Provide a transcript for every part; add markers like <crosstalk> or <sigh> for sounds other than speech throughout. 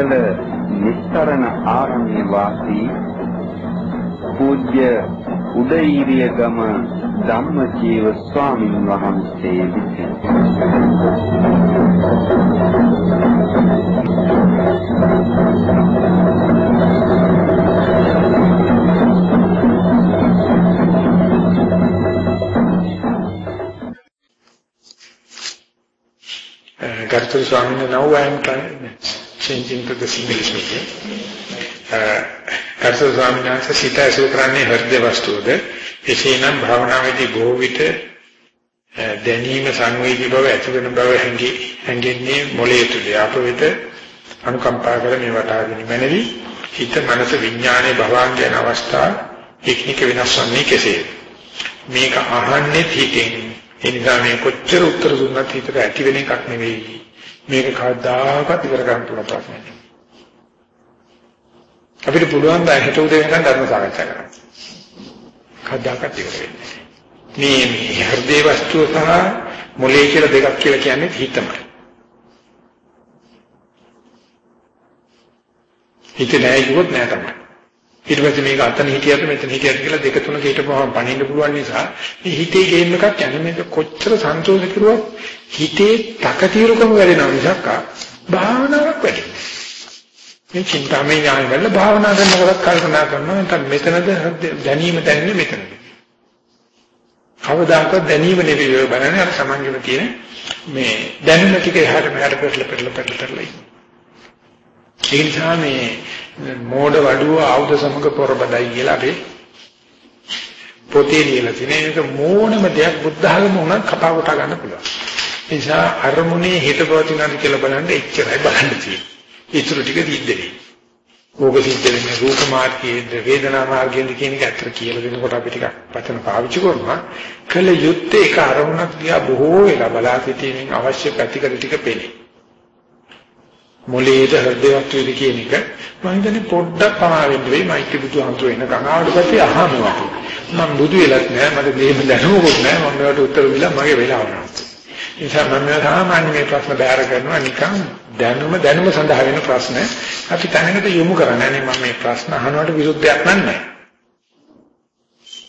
නීතිරිගල නිස්තරණ ආරණ්‍ය වාසී පූජ්‍ය උදේීරියගම ධම්මජීව ස්වාමීන් වහන්සේ විසින්. Gurtu Swami, now I am trying, changing to the English medium. ගරුතර ස්වාමීන් වහන්සේ සිත ඇසුරු කරන්නේ හෘද වස්තුවද? එසේනම් භාවනාවේදී බොහෝ විට දැනීම සංවේදී බව ඇති වෙන බව හැඟි හැඟෙන්නේ මොළයේ තුල. අප වෙත අනුකම්පා කර මේ වටාගෙන මැනවි. හිත මනස විඥානයේ භවංගයන අවස්ථා එක්නික වෙනස් වන්නේ කෙසේද මේක අහන්නේ හිතෙන්. ඒ නිසා මේ කොච්චර උත්තර දුන්නත් හිතට ඇති වෙන එකක් නෙවෙයි. මේක කවදාකවත් ඉවර කරන්න පුළුවන් ප්‍රශ්නයක්. අපිට පුළුවන් ද හිත උදේ වෙනකන් ධර්ම සාකච්ඡා කරන්න. කවදාකවත් ඉවර වෙන්නේ මේ මේ හෘදේ වස්තුව සහ මොලේ කියලා දෙකක් කියලා කියන්නේ හිතමයි. හිත නැහැ කිව්වොත් නෑ තමයි. ඊට පස්සේ මේක අතන හිටියට මෙතන හිටියට කියලා දෙක තුනක හිටපුවම පණින්න පුළුවන් නිසා මේ හිතේ ගේම් එකක් යන මේක කොච්චර සන්තෝෂ කරුවත් හිතේ තකතිරුකම වැඩෙනවා මිසක් භාවනාවක් වැඩෙන්නේ මේ චින්තාමය ඥාන වල භාවනා කරනකොට කල්පනා කරනවා නැත්නම් මෙතනද දැනීම දැනෙන්නේ මෙතනද. කවදාකවත් දැනීම නෙවෙයි ඔය බලන්නේ. අර සමංගෙම තියෙන මේ දැනුම ටික එහාට මෙහාට පෙරල පෙරල පෙරල පෙරල ඒ නිසා මේ මෝඩ වඩුව ආයුධ සමග පොරබදයි කියලා අපි පොතේ ලියලා තියෙන එක මොනම දෙයක් බුද්ධ ධර්ම උනත් කතා කොට ගන්න පුළුවන්. ඒ නිසා අරමුණේ හිතපවතිනවාද කියලා බලන්න එච්චරයි බලන්න තියෙන්නේ. ඊටු ටික දිද්දේ. ඕක සිද්ධ වෙන්නේ රූප මාර්ගයේ වේදනා මාර්ගයේ කියන එක අතර කියලා දෙනකොට අපි ටිකක් වචන පාවිච්චි කරනවා. කළ යුත්තේ ඒක අරමුණක් දිහා බොහෝ වෙලා බලා සිටීමෙන් අවශ්‍ය පැතිකඩ ටික පෙනේ. මොලේද හෘදයක් වේද කියන එක. මම හිතන්නේ පොඩ්ඩක් පමාවෙන්න වෙයි මයික් බුදුහාමුදුර එන කනාවට පස්සේ අහනවා. මම බුදු වෙලත් නෑ මට දෙහෙම දැනුමකුත් නෑ මම මේකට උත්තර දෙලා මගේ වෙලාව නෑ ඒ නිසා මම සාමාන්‍ය මේ ප්‍රශ්න බෑර කරනවා නිකන් දැනුම දැනුම සඳහා වෙන ප්‍රශ්න. අපි තැනකට යොමු කරන්නේ නේ මම මේ ප්‍රශ්න අහනවට විරුද්ධයක් නෑ.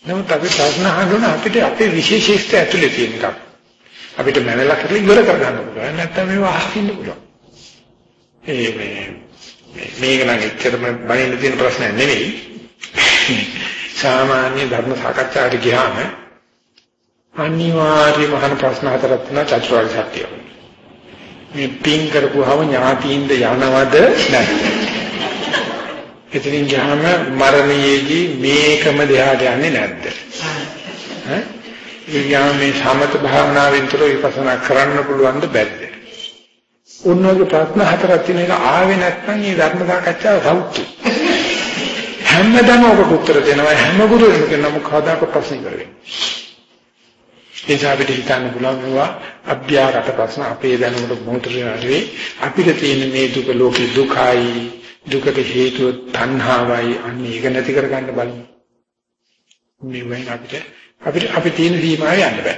නමුත් අපි ප්‍රශ්න අහන අපිට අපේ විශේෂීත්වය ඇතුලේ තියෙන එකක්. අපිට මැනලා කරලා ඉවර කරගන්න පුළුවන්. නැත්නම් මේව අහකින්න පුළුවන්. ඒ මේ මේක නම් එච්චරම බණින්න තියෙන ප්‍රශ්නයක් නෙවෙයි. සාමාන්‍ය ධර්ම සාකච්ඡාවට ගියාම අනිවාර්යයෙන්ම අහන ප්‍රශ්න හතරක් තියෙනවා චතුරාර්ය සත්‍යය. මේ පින් කරපුවම ඥාතියින්ද යනවද නැද්ද? එතනින් ගියාම මරණයේදී මේකම දෙහාට යන්නේ නැද්ද? ඈ? ඊගාම මේ සමත භාවනාවෙන් තුර විපස්සනා කරන්න පුළුවන්ද බැද්ද? ඔන්නෝගේ ප්‍රශ්න හතරක් තියෙන එක ආවේ නැත්නම් මේ ධර්ම සාකච්ඡාව සෞඛ්‍ය. හැමදාම ඔබට උත්තර දෙනවා හැම ගුරුවරයෙකුම කියන මොකදාක ප්‍රශ්න කරන්නේ. ඒ නිසා අපිට හිතන්න පුළුවන් මේවා අභ්‍යාගත ප්‍රශ්න අපේ දැනුමට මොහොතේ නෙවෙයි අපිට තියෙන මේ දුක ලෝකේ දුකයි දුකට හේතුව තණ්හාවයි අන්න ඒක නැති කරගන්න බලමු. මේ වෙන අපිට අපිට අපි තියෙන සීමාව යන්න බෑ.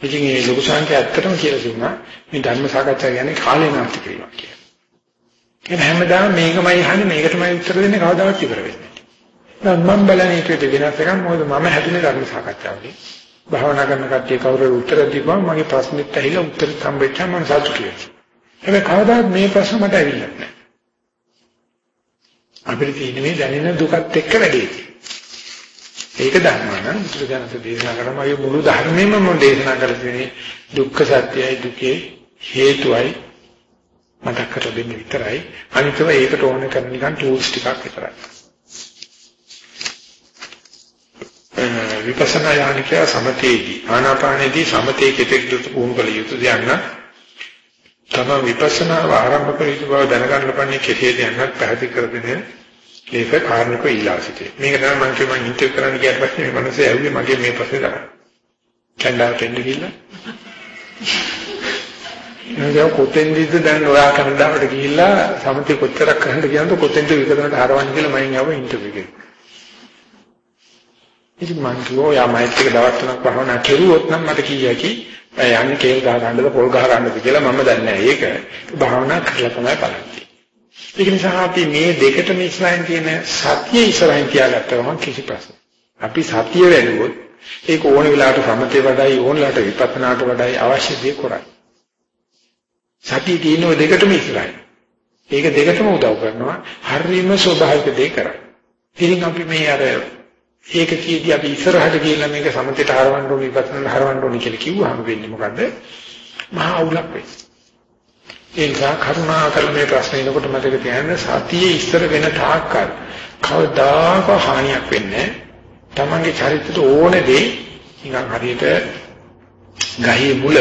ඉතින් මේ ලොකු සංඛ්‍ය ඇත්තටම කියලා දුන්නා මේ ධර්ම සාකච්ඡා කියන්නේ කාලේ නාස්ති කිරීමක් කියලා. ඒක හැමදාම මේකමයි අහන්නේ මේක තමයි උත්තර දෙන්නේ කවදාවත් ඉවර වෙන්නේ නැහැ. මම බලන්නේ ඒකේ වෙනස් එකක් මොකද මම හැදුනේ ධර්ම සාකච්ඡාවලින්. භාවනා කරන කට්ටිය කවුරු උත්තර දීපුවම මගේ ප්‍රශ්නෙත් ඇහිලා උත්තර හම්බෙච්චා මම සතුටු වෙනවා. හැබැයි කවදාවත් මේ ප්‍රශ්න මට ඇවිල්ලා නැහැ. අපිට තියෙන්නේ මේ දැනෙන දුකත් එක්ක වැඩේ. ඒක ධර්මයන් බුදුදහමේ දේශනා කරන අය මුළු ධර්මෙම මම දේශනා කරන්නේ දුක්ඛ සත්‍යයි දුකේ හේතුවයි මතක් කර දෙන්න විතරයි. අනිතව ඒකට ඕන කරන නිකන් ටූල්ස් ටිකක් විතරයි. විපස්සනා යानिක සමතේදී ආනාපානේදී සමතේ කෙතෙක් දුට පුහුණු කළ යුතු දයන්න තම විපස්සනා ආරම්භ කර යුතු බව දැනගන්න පන්නේ කෙසේද යන්නත් පැහැදිලි කර දෙන්නේ ඒක කාරණක ඉලා සිටේ. මේක තමයි මම කිව්ව මම ඉන්ටර්විව් කරන්න ගියාට පස්සේ මේ මනසේ ඇවිල්ලා මගේ මේ ප්‍රශ්නේ තමයි. කැන්ඩාවට එන්න ගිහිල්ලා. එනවා කොතෙන්දද දැන් ඔයා කැනඩාවට ගිහිල්ලා සමථය කොච්චරක් කරන්න කියනද කොතෙන්ද විකරණට හරවන්නේ කියලා මම යව ඉන්ටර්විව් එකේ. ඉතින් මං කිව්වා යා මයිත් එක දවස් තුනක් භාවනා කෙරුවොත් නම් මට කීයකි යන්නේ කේල් ගහ ගන්නද පොල් ගහ ගන්නද කියලා මම දන්නේ නැහැ. ඒක භාවනා කරලා තමයි බලන්නේ. ඒක නිසා අපි මේ දෙකටම ඉස්සරහින් තියෙන සතිය ඉස්සරහින් තියාගත්තම කිසි ප්‍රශ්නයක්. අපි සතිය වැඩුවොත් ඒක ඕන වෙලාවට සමතේ වඩායි ඕන වෙලාවට විපස්සනාට වඩායි අවශ්‍ය දේ කරන්නේ. සතිය තියෙන දෙකටම ඉස්සරහින්. ඒක දෙකටම උදව් කරනවා. හරියම ස්වභාවික දේ කරන්නේ. ඉතින් අපි මේ අර ඒක කීදී අපි ඉස්සරහට ගිහිල්ලා මේක සමතේට හරවන්න ඕනේ විපස්සනාට හරවන්න ඕනේ කියලා කිව්වහම වෙන්නේ මොකද්ද? මහා අවුලක් වෙයි. ඒ නිසා කරුණාකර මේ ප්‍රශ්නේ එනකොට මතක තියාගන්න සතියේ ඉස්සර වෙන තාක්කල් කවදාක හානියක් වෙන්නේ තමන්ගේ චරිතයට ඕන දේ නිකන් හරියට ගහේ මුල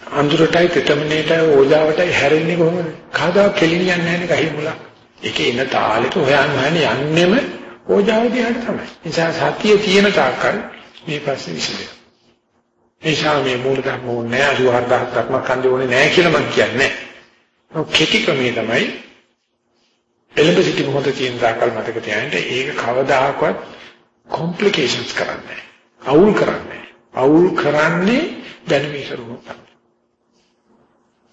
අඳුරටයි තෙතමනේටයි ඕජාවටයි හැරෙන්නේ කොහොමද? කවදා කෙලිනියන්නේ නැහැ ගහේ මුල. ඒකේ එන තාලෙට හොයන්න හොයන්නේ යන්නෙම ඕජාව දිහාට තමයි. නිසා සතියේ තියෙන තාක්කල් මේ ප්‍රශ්නේ විසඳෙනවා. එනිසා මේ මූල ධර්ම ඕනේ නැහැ අසුහත් ධර්ම කන්දේ ඕනේ නැහැ කියලා මම කියන්නේ. නැහැ. කෙටි ක්‍රමයේ තමයි එළඹ සිටි මොහොත තියෙන දාකල් මතක තියාගන්න. ඒක කවදාහක්වත් කොම්ප්ලිකේෂන්ස් කරන්නේ අවුල් කරන්නේ අවුල් කරන්නේ දැනුම ඉසරුනොත්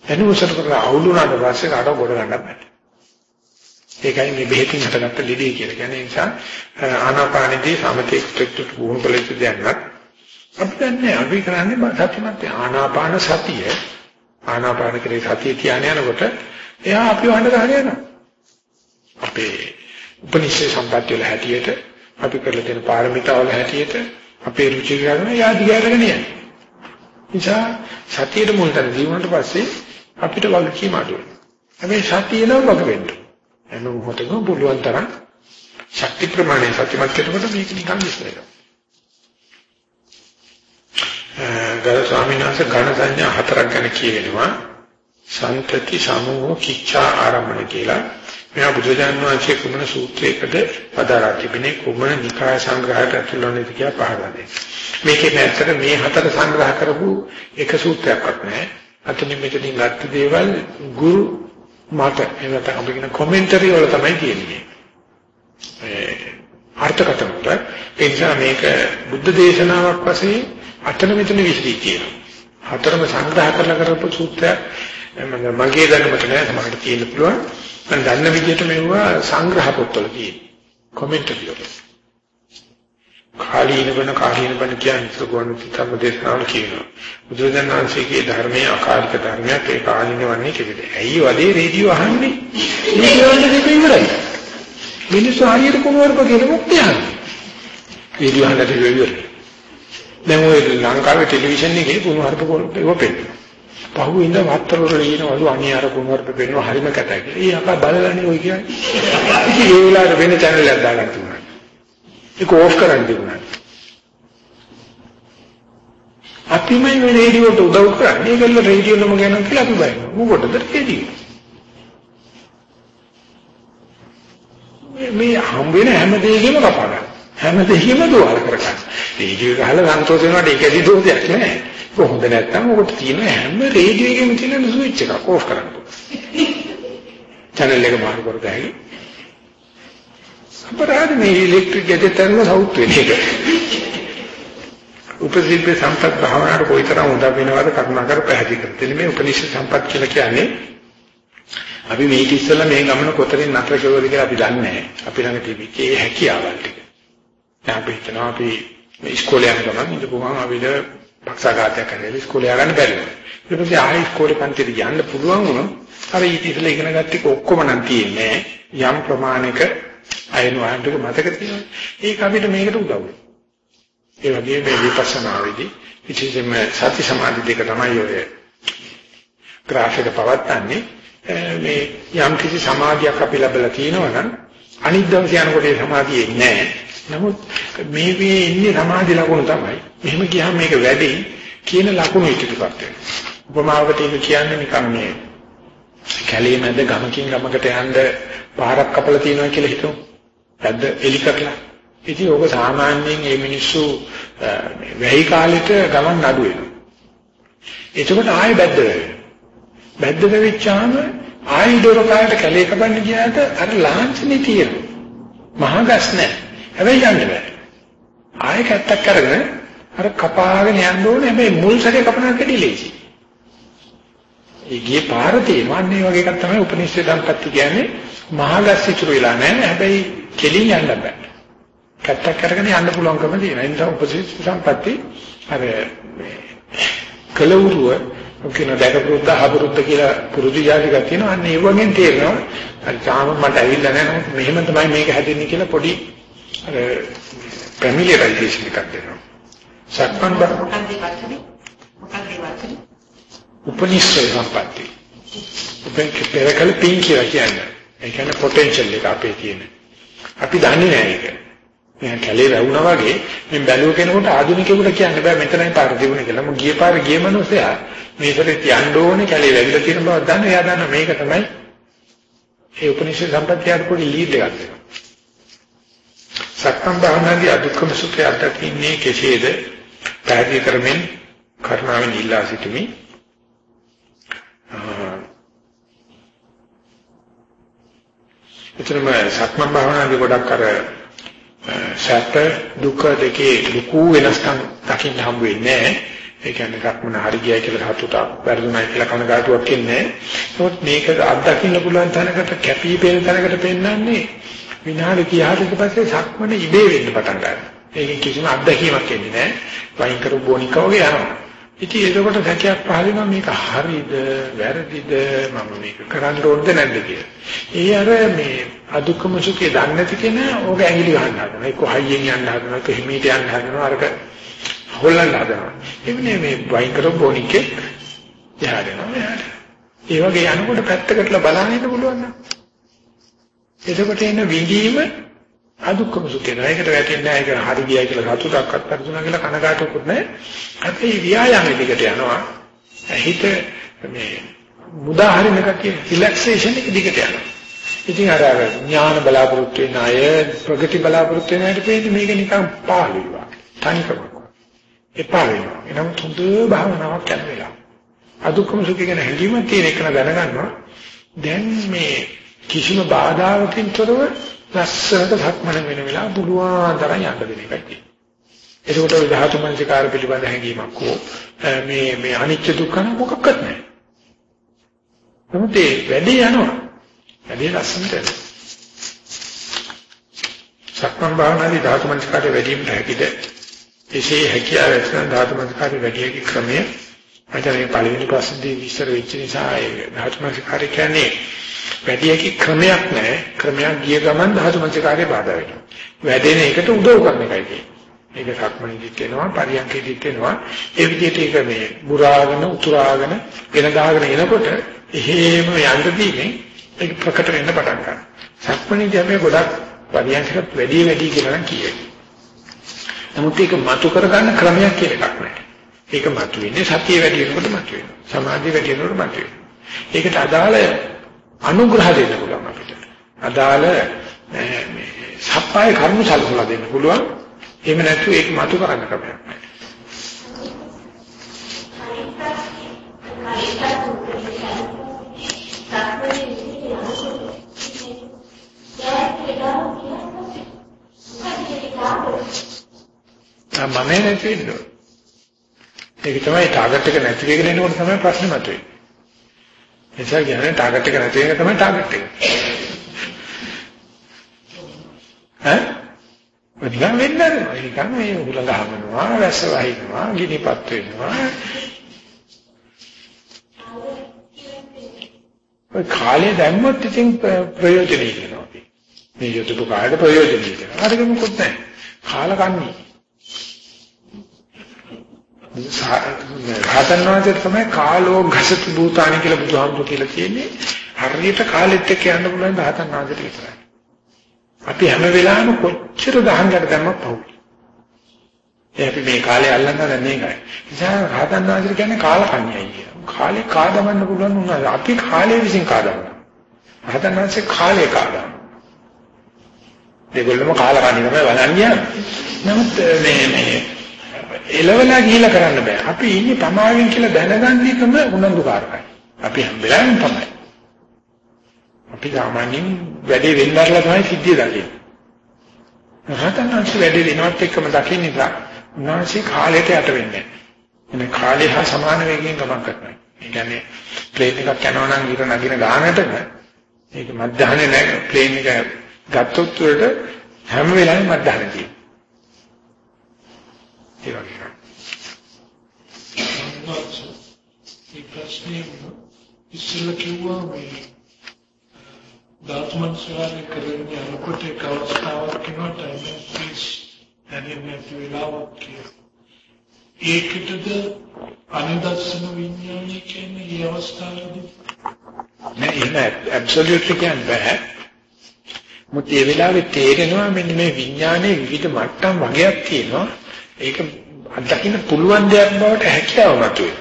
දැනුම ඉසරු කරලා අවුල් වුණාට පස්සේ කාටව ගොඩ ගන්න බෑ ඒකයි මේ බෙහෙතින් හටගත්ත ලෙඩේ කියලා කියන්නේ. ඒ නිසා ආනාපානදී සමතේ ක්‍රික්ට් වුණ බලෙත් දැනනත් අපි දන්නේ අපි කරන්නේ සත්‍යමත් ආනාපාන සතිය. ආනාපාන කරේ සතිය කියන යනකොට එයා අපි වහන්න ගහන යනවා. අපේ උපනිෂේ සම්පත්‍ය වල හැටියට අපි කරලා තියෙන පාරමිතා වල හැටියට අපේ රුචි ගන්න එයා දිගටගෙන යන්නේ නිසා සතියේ මුල් තැන ජීවුණාට පස්සේ අපිට වගකීම අඩු වෙනවා. හැබැයි සතිය නම් වග වෙන්න. එන්න මොහොතක පුළුවන් තරම් ශක්ති ප්‍රමාණය සත්‍යමත් කරනකොට මේක නිකන් විශ්ල වෙනවා ගරු ස්වාමීන් වහන්සේ ඝන සංඥා හතරක් ගැන කියවෙනවා. සන්තති සමෝහ කිච්ඡා ආරම්භන කියලා. මෙයා බුදුජාන් වහන්සේ කුමන සූත්‍රයකද පදාරා තිබෙනේ කුමන නිකාය සංග්‍රහයට ඇතුළත් වෙනද කියලා පහදා දෙන්න. මේකේ නැත්තර මේ හතර සංග්‍රහ කරපු එක සූත්‍රයක්වත් නැහැ. අතනින් මෙතනින් ගත්ත දේවල් ගුරු මත එනත අපි කියන කොමෙන්ටරි වල තමයි තියෙන්නේ. ඒ අර්ථකථන වල ඒ නිසා මේක බුද්ධ දේශනාවක් වශයෙන් අතන මෙතන විශ්ලී කියනවා. හතරම සංග්‍රහ කරලා කරපු සූත්‍රය මගේ දැනුමට නෑ සමහරට තියෙන්න පුළුවන්. මම දන්න විදිහට මෙවුවා සංග්‍රහ පොත්වල තියෙන. කොමෙන්ටරි වල. කාලීන වෙන කාලීන වෙන කියන්නේ සුගුවන් තම දේශනාවල කියනවා. බුදුරජාණන් වහන්සේගේ ධර්මයේ අකාලික ධර්මයක් ඒ කාලීන වන්නේ කෙරෙද. ඇයි වදේ රේඩියෝ අහන්නේ? රේඩියෝ වල දෙක ඉවරයි. මිනිස්සු හරියට කොහොමද කියලා මොකද යන්නේ? රේඩියෝ අහන්නට ඉවරයි. දැන් ඔය ලංකාවේ ටෙලිවිෂන් එකේ කුණුහරුප ඒව පෙන්නනවා. පහුවෙන්ද වත්තරවල ඉනවලු අනේ අර කුණුහරුප පෙන්නනවා හරිම කතා කියලා. ඒ අපා බලලානේ ඔය කියන්නේ. ඉතින් ඒ වෙලාවට වෙන channel එකක් දාගන්න තිබුණා. ඒක ඕෆ් කරන්න තිබුණා. අපිමයි මේ රේඩියෝට උදව් කරන්නේ. ඒකල්ල රේඩියෝ නම ගැන කියලා අපි බලනවා. මොකටද රේඩියෝ? මේ හම් වෙන හැම දෙයකම කපා ගන්න. හැම දෙයක්ම දුවල කරගන්න. රේඩියෝ ගහලා සන්තෝෂ වෙනවට ඒකදි දෝෂයක් නෑ. කොහොමද නැත්තම් ඔකට තියෙන හැම රේඩියෝ එකෙම තියෙන ස්විච් එකක් ඕෆ් කරන්න. channel එක මාරු කරගහයි. අපරාධ මේ ඉලෙක්ට්‍රික් ගැජට් එකම සවුත් වෙන එක. උපදීපේ සම්පත් භාවනාවට කොයිතරම් උදව් වෙනවද කරුණාකර පැහැදිලි කරන්න. මේ උපනිෂද් සම්පත් කියලා කියන්නේ අපි මේක ඉස්සෙල්ලා මේ ගමන කොතරින් නතර කෙරුවද කියලා අපි දන්නේ නැහැ. අපි ළඟ තිබිච්ච ඒ හැකියාවල් ටික. දැන් අපි හිතනවා අපි මේ ඉස්කෝලේ යන ගමන් ඉඳපුවාම අපිට පක්ෂාඝාතයක් කරලා ඉස්කෝලේ ය아가න්න බැරි වෙනවා. ඊට පස්සේ ආයෙ ඉස්කෝලේ පන්තිට යන්න පුළුවන් වුණොත් අර ඊට ඉස්සෙල්ලා ඉගෙන ගත්ත එක ඔක්කොම නම් තියෙන්නේ යම් ප්‍රමාණයක අයන වහන්ටක මතක තියෙනවා. ඒක අපිට මේකට උදව් වෙනවා. ඒ වගේම මේ විපස්සනාවේදී විශේෂයෙන්ම සති සමාධි දෙක තමයි ඔය ග්‍රාෆ් එක පවත්න්නේ. මේ යම් කිසි සමාධියක් අපි ලැබලා තියෙනවා නම් අනිත් දවසේ යනකොට ඒ සමාධිය එන්නේ නැහැ. නමුත් මේ මේ ඉන්නේ සමාධි ලකුණු තමයි. මෙහෙම ගියාම මේක වැඩි කියන ලකුණු ඉදිරිපත් වෙනවා. උපමාවකට ඒක කියන්නේ නිකන් මේ කැලේ මැද ගමකින් ගමකට යන්න පාරක් කපලා තියෙනවා කියලා හිතමු. පැද්ද එලි කරලා. ඉතින් ඕක සාමාන්‍යයෙන් මේ මිනිස්සු වැහි කාලෙට ගමන් නඩු වෙනවා. එතකොට ආයෙ බැද්ද වෙනවා. බැද්ද වෙච්චාම ආයෙ දොරකායට කැලේ කපන්න ගියාට අර ලාංඡනේ තියෙනවා. මහා ගස් නැහැ. හැබැයි යන්න බෑ. ආයෙ කැත්තක් අරගෙන අර කපාගෙන යන්න ඕනේ. හැබැයි මුල් සැරේ කපනවා කැඩිලේසි. ඒ ගියේ පාර තියෙනවා. අන්න ඒ වගේ එකක් තමයි උපනිෂේ සම්පත්ති කියන්නේ. මහා ගස් ඉතුරු වෙලා නැහැ. හැබැයි කෙලින් යන්න බෑ. කැත්තක් අරගෙන යන්න පුළුවන්කම තියෙනවා. ඒ නිසා උපනිෂේ සම්පත්ති අර කලවුරුව කියන දැකපුරුද්ද හබුරුද්ද කියලා පුරුදු જાතිකක් තියෙනවා. අන්න ඒ වගේ තේරෙනවා. අර තාම මට ඇවිල්ලා නැහැ නේද? මෙහෙම තමයි මේක හැදෙන්නේ කියලා පොඩි අර ෆැමිලියරයිසේෂන් එකක් දෙනවා. සක්මන් බර මොකක්ද වචනේ? මොකක්ද වචනේ? උපනිෂ්ඨ සම්පatti. උපෙන්ක පෙරකල පින් කියලා කියන්නේ. ඒ කියන්නේ පොටෙන්ෂල් එක අපේ තියෙන. අපි දන්නේ නැහැ ඒක. මම කැලේ වැවුනා වගේ මම බැලුව කෙනෙකුට ආධුනිකයෙකුට කියන්න බෑ මෙතනයි පාර තිබුණේ කියලා. මම ගිය පාර ගිය මනුස්සයා මේ සැරේ යන්න ඕනේ කැලේ වැවිලා තියෙන බව දන්න එයා දන්න මේක තමයි ඒ උපනිෂද් සම්පත්තියට පොඩි ලීඩ් එකක් දෙනවා. සක්මන් භාවනාවේ අදුක්කම සුඛය අත්දකින්නේ කෙසේද? පැහැදිලි කරමින් කරුණාවෙන් ඉල්ලා සිටිමි. එතරම් සක්මන් භාවනාවේ ගොඩක් අර සැප දුක දෙකේ ලুকু වෙනස්කම් දකින්න හම්බ වෙන්නේ නැහැ. ඒ කියන්නේ සක්මන හරි ගියයි කියලා හතුටක් වැරදුනයි කියලා කනගාටුවක් ඉන්නේ. නමුත් මේක අත්දකින්න පුළුවන් තැනකට කැපී පෙනෙන තැනකට පෙන්වන්නේ විනාඩි 30කට පස්සේ සක්මන ඉබේ වෙන්න පටන් ගන්නවා. ඒකෙන් කිසිම අත්දැකීමක් එන්නේ නැහැ. වයින් කරු බොනික වගේ යනවා. ඉතින් ඒකකොට සැකයක් පහළ වෙනවා මේක හරිද වැරදිද මම මේක කරන්න ඕනද නැද්ද කියලා. ඒ අර මේ අදුක්කම සුඛේ දන්නේ නැති කෙනා ඕක ඇඟිලි ගන්න හදනවා. ඒක හයියෙන් යන්න හදනවා. ඒක හිමීට යන්න හදනවා. අරක හොල්ලන්න හදනවා. එන්නේ මේ වයින් කරු බොනිකේ යහදෙනවා යහද. ඒ වගේ යනකොට පැත්තකටලා බලන්න ඉන්න පුළුවන් නම්. එතකොට එන විඳීම අදුක්කම සුඛේ නෑ. ඒකට වැටෙන්නේ නෑ. ඒක හරි ගියයි කියලා සතුටක්වත් පරිතුණා කියලා කනගාටුකුත් නෑ. අපි ව්‍යායාමෙ දිගට යනවා. හිත මේ මුදාහරින එක කියන රිලැක්සේෂන් එක දිගට යනවා. ඉතින් අර අර ඥාන බලාපොරොත්තු වෙන අය ප්‍රගති බලාපොරොත්තු වෙන අයට පේන්නේ මේක නිකන් පාළුවා. තනිකමක්. එපා වෙනවා. එනම තුන්ද භාවනාවක් කරන වෙලාව. අදුක්කම සුඛේ ගැන හැඟීමක් තියෙන එක දැනගන්නවා. දැන් මේ කිසිම බාධාවකින් තොරව ලස්සනට ධක්මන වෙන වෙලාව පුළුවන් තරම් යන්න දෙන එකයි තියෙන්නේ. ඒකට ඔය ධාතු මනසිකාර පිළිබඳ හැඟීමක් හෝ මේ මේ අනිත්‍ය දුක්ඛ මොකක්වත් නැහැ. නමුත් ඒ වැඩි යනවා. වැඩි ලස්සනට යනවා. සක්මන් භාවනාවේ ධාතු මනසිකාරය වැඩි වීමට හැකිද? එසේ හැකියාව ඇතිවන ධාතු මනසිකාරය වැඩි යකි ක්‍රමය මට මේ පළවෙනි ප්‍රශ්නේදී විස්තර වෙච්ච නිසා ඒ ධාතු මනසිකාරය කියන්නේ වැඩි යකි ක්‍රමයක් නැහැ. ක්‍රමයක් ගිය ගමන් ධාතු මනසිකාරය බාධා වෙනවා. වැඩෙන එකට උදව් කරන එකයි තියෙන්නේ. මේක සක්මණේදිත් වෙනවා පරියන්කේදිත් වෙනවා ඒ විදිහට ඒක මේ බුරාගෙන උතුරාගෙන වෙන දාගෙන එනකොට එහෙම යන්න දීමෙන් ඒක ප්‍රකට වෙන්න පටන් ගන්නවා සක්මණේදී අපි ගොඩක් පරියන්කකට වැඩි වැඩි කියලා නම් කියයි නමුත් ඒක මතු කරගන්න ක්‍රමයක් කියලා එකක් නැහැ ඒක මතු වෙන්නේ සතිය වැඩි වෙනකොට මතු වෙනවා සමාධිය වැඩි වෙනකොට මතු වෙනවා ඒකට අදාළ අනුග්‍රහ දෙන්න පුළුවන් අපිට අදාළ මේ සප්පාය කර්ම සල්පලා දෙන්න පුළුවන් එහෙම නැත්නම් ඒක මතු කරන්න ක්‍රමයක් නැහැ. මම නැති වෙන්නේ. ඒක තමයි ටාගට් එක නැති වෙගෙන එනකොට තමයි ප්‍රශ්නේ මතුවෙන්නේ. එනිසා කියන්නේ ටාගට් එක නැති වෙන තමයි ටාගට් එක. ඈ නිකන් වෙන්නේ නැහැ. නිකන් මේ උගල ගහනවා, වැස්ස වහිනවා, ගිනිපත් වෙනවා. ඔය කාලේ දැම්මොත් ඉතින් ප්‍රයෝජනෙයි වෙනවා. මේ යොදපු කාලේ ප්‍රයෝජනෙයි වෙනවා. අරක මොකොත් නැහැ. කාල කන්නේ. හතන්වාසේ තමයි කාලෝ ගසතු භූතානි කියලා බුදුහාමුදුරු කියලා කියන්නේ. හරියට කාලෙත් එක්ක යන්න පුළුවන් හතන්වාසේට විතරයි. අපි හැම වෙලාවෙම කොච්චර ගහන්නට දැම්මත් පවුයි. ඒ අපි මේ කාලේ අල්ලන්න දැන් මේකයි. නිසා රහතන් වහන්සේ කියන්නේ කාලකන්‍යයි කියලා. කාලේ කාදවන්න පුළුවන් වුණා. අපි කාලේ විසින් කාදවන්න. රහතන්වහන්සේ කාලේ කාදවන්න. දෙගොල්ලම කාලා කන්නේ තමයි බලන්නේ. නමුත් මේ මේ එලවලා ගිහිලා කරන්න බෑ. අපි ඉන්නේ පමාවෙන් කියලා දැනගන්න එකම උනන්දුකාරකයි. අපි හැම වෙලාවෙම තමයි. අපි සාමාන්‍යයෙන් වැඩේ වෙන්නarලා තමයි සිද්ධිය දකින්නේ. රහතන්වහන්සේ වැඩේ වෙනවත් එක්කම දකින්න නිසා උන්වහන්සේ කාලයට යට වෙන්නේ නැහැ. එනේ කාලය හා සමාන වේගයෙන් ගමන් කරනවා. ඒ කියන්නේ ප්ලේන් එකක් යනවා නම් ඊට නගින ගානටම ඒක මධ්‍යහනේ නැහැ ප්ලේන් එක ගත්තොත් උඩට හැම වෙලාවෙම මධ්‍යහනේ තියෙනවා. ඒ වගේ. ඒ ප්‍රශ්නේ ඉස්සෙල්ලා කිව්වා මේ ධාතුමන් සරණ කරන්නේ අනුකොට එක් අවස්ථාවක් වෙනවා ටයිම් ස්පේස් දැනෙන්නේ නැති වෙලාවක් කියලා. ඒකටද අනිදර්ශන විඥානය කියන්නේ මේ අවස්ථාවේදී නෑ එහෙම ඇබ්සලියුට්ලි කියන්න බෑ. මුත් ඒ වෙලාවේ තේරෙනවා මෙන්න මේ විඥානයේ විවිධ මට්ටම් වගේක් තියෙනවා. ඒක අත්දකින්න පුළුවන් දෙයක් බවට හැකියාව මතුවේ.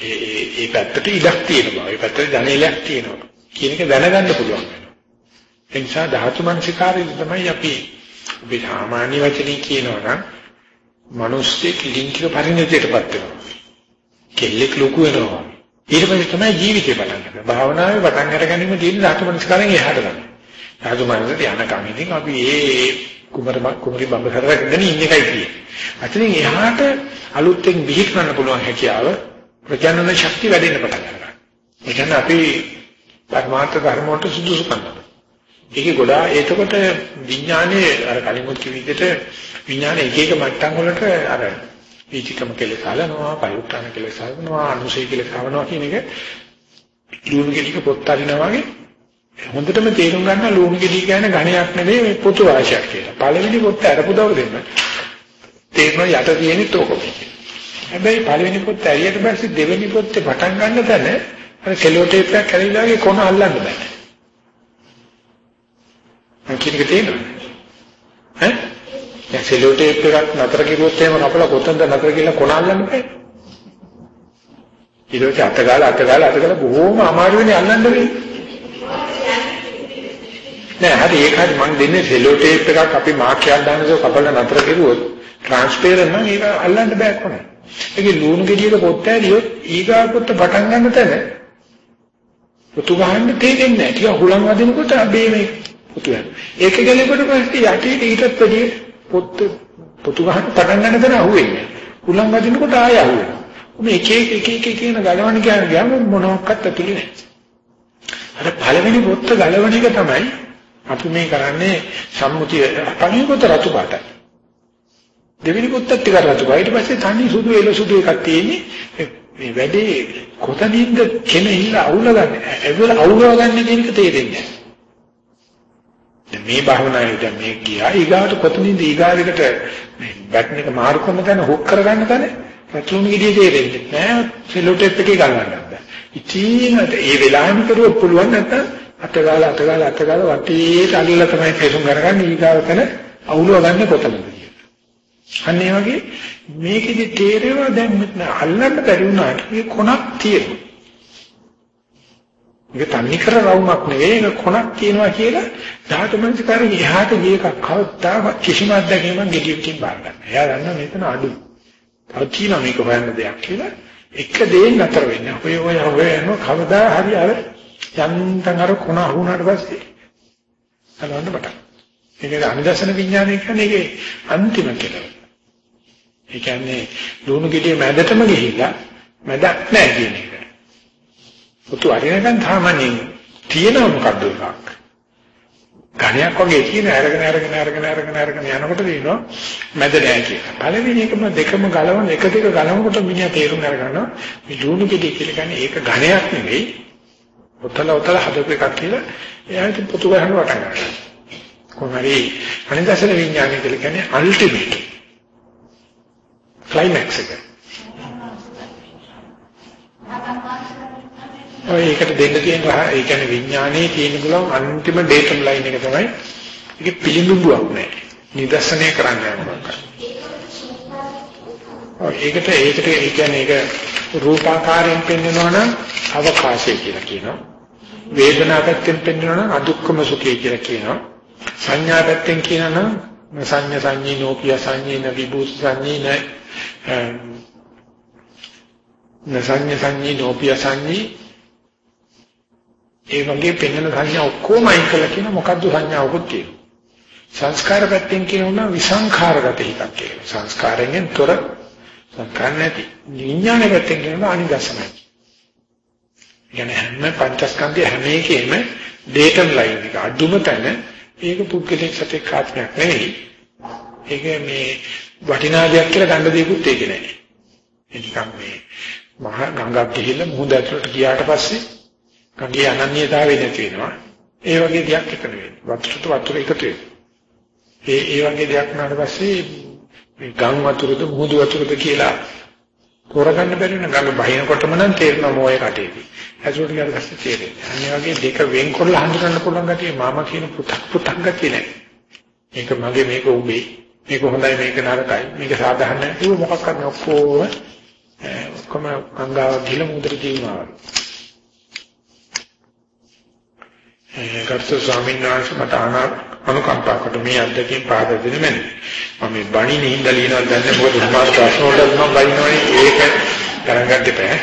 ඒ ඒ පැත්තට ඉඩක් තියෙනවා. ඒ පැත්තට ජනේලයක් තියෙනවා. කියන එක දැනගන්න පුළුවන් වෙනවා. ඒ නිසා ධාතු මනසිකාරය තමයි අපි අපි සාමාන්‍ය වචනේ කියනවා නම් මිනිස්සෙක් ලිංගික පරිණතයටපත් වෙනවා. කෙල්ලෙක් ලොකු වෙනවා. ඊට පස්සේ තමයි ජීවිතේ පටන් ගන්න. භාවනාවේ පටන් අර ගැනීම තියෙන ධාතු මනසිකාරයෙන් එහාට ගන්න. ධාතු මනසට යන කමින් අපි ඒ කුමර කුමරි බඹ කරගෙන ඉන්න එකයි තියෙන්නේ. අතනින් එහාට අලුතෙන් බිහි කරන්න පුළුවන් හැකියාව ප්‍රඥාන ශක්තිය වැඩෙන්න පටන් ගන්නවා. ඒ කියන්නේ අපි පරමාර්ථ ධර්ම වලට සුදුසු කරනවා. ඒකේ ගොඩාක් එතකොට විඥානයේ අර කලින් කිව්ව විදිහට විඥාන එක එක මට්ටම් වලට අර පීචිකම කෙලෙස් හලනවා, පරිඋත්තරණ කෙලෙස් හලනවා, අනුසය කෙලෙස් හලනවා කියන එක ලුණු ගෙඩික පොත් අරිනවා වගේ හොඳටම තේරුම් ගන්න ලුණු ගෙඩිය කියන්නේ ඝණයක් නෙවෙයි මේ පොතු වාශයක් කියලා. පළවෙනි පොත් අරපු දවස් දෙන්න. තේරෙන යට තියෙන තෝකම. හැබැයි පළවෙනි පොත් ඇරියට පස්සේ දෙවෙනි පොත්තේ පටන් ගන්න තැන අර සෙලෝ ටේප් එකක් කැරිලාගේ කොන අල්ලන්න බෑ. මම කියන එක තේරෙනවද? ඈ? දැන් සෙලෝ ටේප් එකක් නතර කිව්වොත් එහෙම කපලා කොතනද නතර කියලා කොන අල්ලන්න බෑ. ඊට පස්සේ අතගාලා අතගාලා අතගාලා බොහොම අමාරු වෙන්නේ අල්ලන්න වෙන්නේ. නෑ හරි ඒක හරි මම දෙන්නේ සෙලෝ ටේප් එකක් අපි මාක්කයක් දානසෝ කපලා නතර කරුවොත් ට්‍රාන්ස්පරන්ට් නම් ඒක අල්ලන්න බෑ කොහොමද? ඒකේ ලුණු ගෙඩියක පොත් ඇරියොත් ඊගා පොත් පටන් ගන්න තැන පුතු ගහන්න තේරෙන්නේ නැහැ. ටික හුලං වදිනකොට අබේ මේ පුතු යන. ඒක ගලනකොට පස්සේ යටිට ඊටත් වැඩි පොත් පුතු ගහන්න පටන් ගන්න තැන අහුවෙන්නේ. හුලං වදිනකොට ආය අහුවෙනවා. මේ එක එක එක එක කියන ගලවන්න කියන ගියාම මොනවත් ඇතුලේ නැහැ. අර පළවෙනි පොත් ගලවන එක තමයි අපි මේ කරන්නේ සම්මුතිය පළවෙනි පොත රතු පාටයි. දෙවෙනි පොතත් ටික රතු පාටයි. ඊට පස්සේ තනි සුදු එළ සුදු එකක් තියෙන්නේ. මේ වැඩේ කොතනින්ද කෙනෙහිල්ල අවුල ගන්න. ඒවල අවුලව ගන්න කියන එක තේරෙන්නේ නැහැ. මේ භාවනාවේ දැන් මේ ගියා ඊගාට කොතනින්ද ඊගාවෙකට මේ බැටන් එක මාරු කරන තැන හොක් කරගන්න තැන පැටලුණු ගිඩිය තේරෙන්නේ නැහැ. සෙලෝටේප් එකේ ගලවන්න බෑ. ඉතින් ඒ වෙලාවෙම කරුවොත් පුළුවන් නැත්නම් අතගාලා අතගාලා අතගාලා වටේට අල්ලලා තමයි තේරුම් ගන්න ඊගාවතන අවුලව ගන්න කොතනද අන්න ඒ වගේ මේකෙදි තේරෙනවා දැන් මෙතන අල්ලන්න බැරි වුණාට මේ කොනක් තියෙනවා. මේක තන්නේ කර රවුමක් නෙවෙයි ඒක කොනක් තියෙනවා කියලා ධාතු මනසකාරී එහාට ගිය එකක් කවදාවත් කිසිම අත්දැකීමක් ගෙඩියකින් බාර ගන්න. එයා දන්නවා මෙතන අඩු. තව තියෙනවා මේක හොයන්න දෙයක් කියලා එක දෙයෙන් නතර වෙන්නේ. ඔය ඔය ඔය යන කවදා හරි අර යන්තම් අර කොන අහුණාට පස්සේ අලවන්න පටන්. මේක අනිදර්ශන විඥානය කියන්නේ ඒකේ අන්තිම කෙලවර. ඒ කියන්නේ ලුණු ගෙඩිය මැදටම ගිහිල්ලා මැදක් නැහැ කියන එක. පුතු අරිනකන් සාමාන්‍යයෙන් තියෙනව මොකද්ද එකක්. ඝණයක් වගේ තියෙන අරගෙන අරගෙන අරගෙන අරගෙන අරගෙන යනකොට දිනනවා මැද නැහැ කියලා. පළවෙනි එකම දෙකම ගලවන එක දෙක ගලවනකොට මිනිහා තේරුම් අරගන්නවා මේ ලුණු ගෙඩිය කියලා කියන්නේ ඒක ඝණයක් නෙවෙයි. ඔතල ඔතල හදපු එකක් කියලා එයාට පුතු ගහන්න වටන් ගන්නවා. කොහොමරි අනිදර්ශන විඥානය කියලා කියන්නේ අල්ටිමේට් ක්ලයිමැක්ස් එක. ඔය ඒකට දෙන්න තියෙන ඒ කියන්නේ විඥානයේ තියෙන පුළුවන් අන්තිම ඩේටම් ලයින් එක තමයි ඒක පිළිඹුවක් නෑ. නිදර්ශනය කරන්න යනවා. ඔය ඒකට ඒකට ඒ කියන්නේ ඒක රූපාකාරයෙන් පෙන්වනවා නම් අවකාශය කියලා කියනවා. වේදනා පැත්තෙන් පෙන්වනවා නම් අදුක්කම සුඛය කියලා කියනවා. සංඥා පැත්තෙන් කියනවා නම් සංඤ්ඤ සංඤී නෝපිය සංඤීන විභූත සංඤීන නසඤ්ඤ සංඤී නෝපිය සංඤී ඒ වගේ පෙන්වන සංඥා ඔක්කොම අයින් කළා කියන මොකද්ද සංඥාවකුත් කියනවා. සංස්කාර පැත්තෙන් කියනවා විසංඛාරගත හිතක් කියලා. සංස්කාරයෙන් තොර සංස්කාර නැති. විඥාන පැත්තෙන් කියනවා අනිදසනයි. يعني හැම පංචස්කන්ධය හැම එකෙම ඩේටම් ලයින් එක අඩුම තැන ඒක පුද්ගලික සතේ කාත්මයක් නෙවෙයි. ඒක මේ වටිනා දෙයක් කියලා ගන්න දෙයක්වත් ඒක නෑ. ඒ නිකන් මේ මහ ගංගාවක් ගිහිල්ලා මුහුද ඇතුලට ගියාට පස්සේ ගඟේ අනන්‍යතාවය නැති වෙනවා. ඒ වගේ දෙයක් එකතු වෙනවා. වතුරට වතුර එකතු වෙනවා. ඒ ඒ වගේ දෙයක් නාට පස්සේ මේ ගම් වතුරද මුහුදු වතුරද කියලා තෝරගන්න බැරි වෙන ගඟ බහිනකොටම නම් තේරෙනවා මොයේ කටේදී. ඇතුළට ගියාට පස්සේ තේරෙන්නේ. අනිත් වගේ දෙක වෙන් කරලා හඳුනන්න පුළුවන් ගැතිය මම කියන පුතක් පුතක් ගැතිය නෑ. මේක මගේ මේක උඹේ. මේක හොඳයි මේක නරකයි. මේක සාධාරණ නෑ. ඒක මොකක් කරන්නේ ඔක්කොම ඔක්කොම අංගාවක් ගිහලා මුදට කියනවා. ගර්ථ ස්වාමීන් වහන්සේ මට අනුකම්පා කොට මේ අද්දකින් පාද දෙන්න මම මේ බණිනේ හින්දා ලියනවා දැන්නේ මොකද සමාජ ප්‍රශ්න වලට මම බයිනවනේ ඒක ගණන් ගන්න දෙපෑ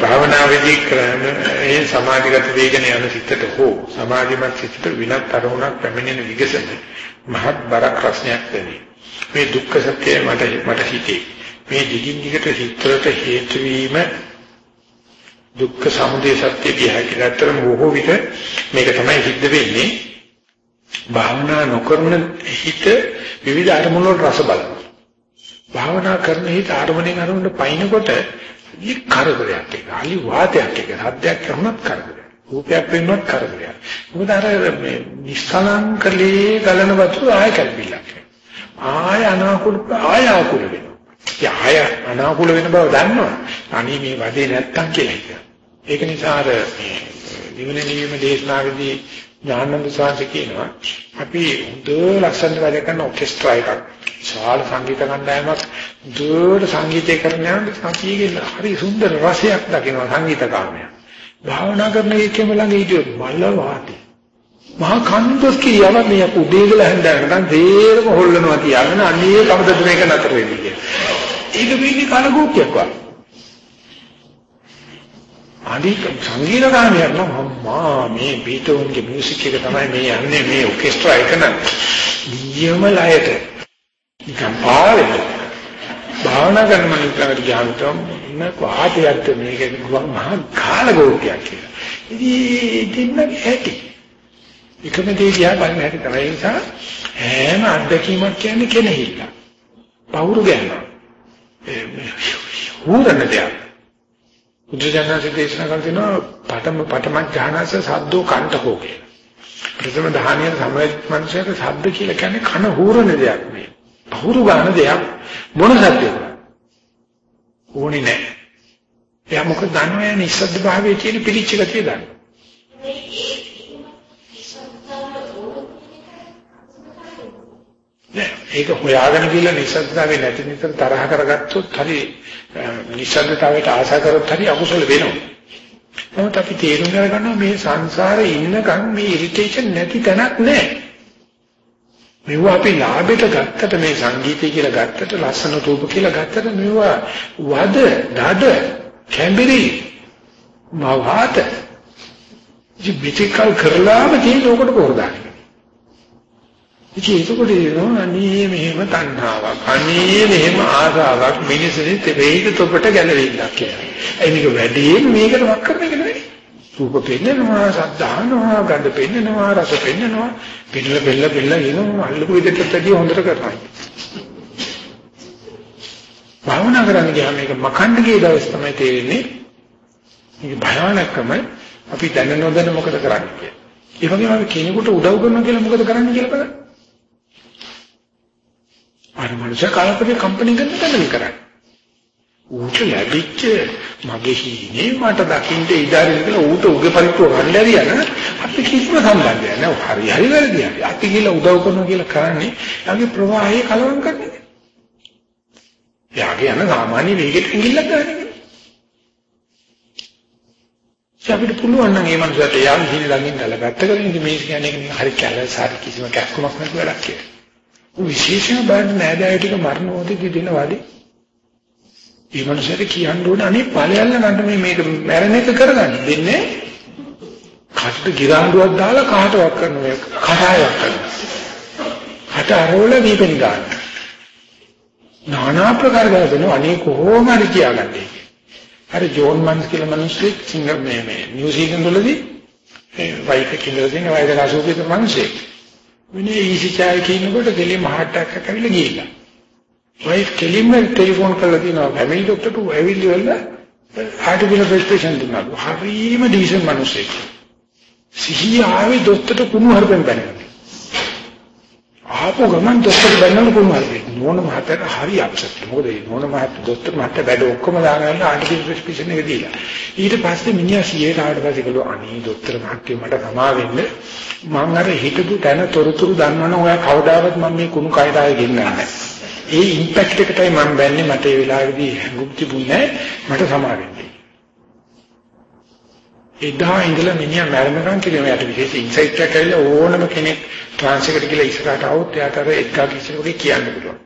භාවනාවේදී කරන ඒ සමාධිගත වේගන යන සිතට හෝ සමාධිමත් සිතට විනත් අරමුණක් පැමිණෙන විගසන මහත් බරක් ප්‍රශ්නයක් වෙන්නේ මේ දුක්ඛ සත්‍යය මට මට හිතේ. මේ දිගින් දිගට හිතවලට හේතු වීම දුක්ඛ සමුදය සත්‍ය කියලා කියලාතරම බොහෝ විට මේක තමයි සිද්ධ වෙන්නේ. භාවනා නොකරන හිත විවිධ අරමුණු වල රස බලනවා. භාවනා කරන හිත අරමුණෙන් අරමුණට පයින්නකොට මේ කරදරයක් එක අලි වාතයක් එක සද්දයක් කරනත් කරදරයක් රූපයක් වෙනවත් කරදරයක්. මොකද අර මේ නිස්කලංකලේ ගලන වතුර ආය කල්පිලක් ආය අනාකූල ආය ආකූල වෙනවා. ආය අනාකූල වෙන බව දන්නවා. අනේ මේ වදේ නැත්තම් කියලා හිතනවා. ඒක නිසා අර නිවන නිවීම දේශනාවේදී ඥානන්ද සාංශ කියනවා අපි හොඳ ලස්සන වැඩ කරන ඔකෙස්ට්‍රා එකක්. ශාල සංගීත කණ්ඩායමක්. දුර සංගීතය කරන යනකොට සතියේ හරි සුන්දර රසයක් දකිනවා සංගීත කාමයා භාවනා කරන එකේම ළඟ හිටියොත් මල්ල වාටි මහා කන්දස් කියව මේ උදේගල හැන්දෑවකටන් තේරම හොල්ලනවා තියාගෙන අනේ කවදද මේක නතර වෙන්නේ කියලා. ඒක වෙන්නේ කලගෝක්කයක් වගේ අනික සංගීත ගානයක් නම් අම්මා මේ බීටෝන්ගේ මියුසික් එක තමයි මේ යන්නේ මේ ඔකෙස්ට්‍රා එක නම් නියම ලයට නිකන් පාවෙන භාවනා කරන මනුස්සයෙකුට ගියාම ඉන්න වාතයත් මේක මහා කාලගෝපයක් කියලා. ඉතින් දෙන්න ඇති. එකම දේ දිහා බලන්න හැටි තමයි නිසා හැම අත්දැකීමක් කියන්නේ කෙනෙහිල්ල. පවුරු ගන්නවා. ඒ හුරන දෙයක්. බුදුජානක දේශනා කර තිනවා පඨම පඨම ඥානස සද්දෝ කණ්ඨකෝ කියලා. ප්‍රථම දහානිය සමය මනුෂ්‍යක සද්ද කියලා කියන්නේ කන හූරන දෙයක් නේ. අහුරු ගන්න දෙයක් මොන සද්දද? ඕනේ නැහැ. එයා මොකද දන්නවද නිස්සද්ද භාවයේ තියෙන පිළිච්ච ගතිය දන්න. ඒක හොයාගෙන ගිහලා නිස්සද්දතාවේ නැති නිතර තරහ කරගත්තොත් හරි නිස්සද්දතාවයට ආශා කරොත් හරි අකුසල වෙනවා. නමුත් අපි තේරුම් ගන්නවා මේ සංසාරේ ඉන්නකම් මේ ඉරිටේෂන් නැති තැනක් නැහැ. මෙව අපි ලාභයට ගත්තට මේ සංගීතය කියලා ගත්තට ලස්සන රූප කියලා ගත්තට මෙව වද දඩ කැඹිරි මවාත ජීවිතකල් කරලාම තියෙන උකට කොහොමද? ඉතින් ඒකකොට එනවා අනේ මෙහෙම තණ්හාවක් අනේ මෙහෙම ආසාවක් මිනිස්සුනේ තෙවේද තොපට ගැලවෙන්නක් කියලා. ඒ මේක වැඩියෙන් මේකට වක් කරන එක නෙවෙයි. රූප පෙන්නනවා, සද්ධානවා, ගඳ පෙන්නනවා, රස පෙන්නනවා, පිළිල බෙල්ල බෙල්ල එනවා අල්ලපු විදිහට ඇදී හොඳට කරනවා. භාවනා කරන්න ගියාම මේක මකන්න ගිය දවස් තමයි තේරෙන්නේ මේක භයානකම අපි දැන නොදැන මොකද කරන්නේ කියලා. ඒ වගේම අපි කෙනෙකුට උදව් කරනවා කියලා මොකද කරන්නේ කියලා බලන්න. අර මනුෂ්‍ය කාලපරේ කම්පැනි කරන තැනම කරන්නේ. ඌට ලැබිච්ච මගේ හිනේ මට දකින්න ඉදාරින් කියලා ඌට උගේ පරිප්පුව ගන්න ඇරියන අපි කිසිම සම්බන්ධයක් නැහැ. හරි හරි වැරදි හරි. අපි කියලා උදව් කරනවා කියලා කරන්නේ යාගේ ප්‍රවාහය කලවම් කරන්නේ. යාගේ යන සාමාන්‍ය වේගෙට ඇඟිල්ලක් ගන්න එක. අපිට පුළුවන් නම් මේ මනුස්සයාට යාම හිණ ළඟින් ගල පැත්තකට ඉඳි මේ කියන්නේ හරි කැලසාරි කිසිම කැක්කමක් නැතුව වැඩක් කියලා. විශේෂම බලන්න නෑදෑයෝ ටික මරණ මොහොතේ දින වඩි. මේ මනුස්සයාට කියන්න ඕන අනේ ඵලයල්ල නන්ට මේ මේක මැරෙන එක කරගන්න දෙන්නේ. කටට ගිරාඬුවක් දාලා කාටවත් කරන මේ කතාවක් කරනවා. කට අරවල දීපෙන් ගන්න. নানা ප්‍රකාර ගන්න අනේ කොහොම හරි කියාගන්නේ. අර ජෝන් මන්ස් කියලා මිනිස්සෙක් සිංගර් මේ මේ නිව්සීලන්ත වලදී ඒ වයිෆ් එක්ක ඉඳලා තියෙන වයස 80 ක මිනිස්සෙක්. මිනේ ඊසි චාය කියනකොට දෙලි හાર્ට් ඇටැක් එකක් ඇවිල්ලා ගිහිල්ලා. වයිෆ් කෙලින්ම ටෙලිෆෝන් කරලා තියෙනවා ෆැමිලි ડોක්ටර්ට ඇවිල්ලා ආටිෆිෂල් රෙස්පිරේෂන් දුන්නා. හරිම ඩිවිෂන් මිනිස්සෙක්. සිහිය ආවේ දොස්තරට කුණු හරපෙන් බැලුවා. ආපු ගමන් දොස්තර බැලනකොට කුණු හරපෙන්. නෝන මහත්තයාට හරි අප්සෙට්. මොකද මේ නෝන මහත්තයා දොස්තර මහත්තයා බැල ඔක්කොම දාගෙන ආටිෆිෂල් රෙස්පිරේෂන් එක දීලා. ඊට පස්සේ මිනිහා සීයට ආවට පස්සේ කිව්වා අනේ දොස්තර මහත්තයා මට සමා වෙන්න මම අර හිටපු තැන තොරතුරු දන්නවනම් ඔයා කවදාවත් මම මේ කුණු කයදාය ගෙන්නන්නේ නැහැ. ඒ ඉම්පැක්ට් එකටයි මම බැන්නේ මට ඒ වෙලාවේදී හැඟුම් තිබුණේ මට සමා වෙන්න. එදා ඉඳලා මිනිහා මැරෙනකන් කියන යට විශේෂ ඉන්සයිට් එකක් ඇවිල්ලා ඕනම කෙනෙක් ට්‍රාන්ස් එකට ගිහලා ඉස්සරහට આવොත් එයාට අර එක්කා කිසිම කෙනෙක් කියන්න පුළුවන්.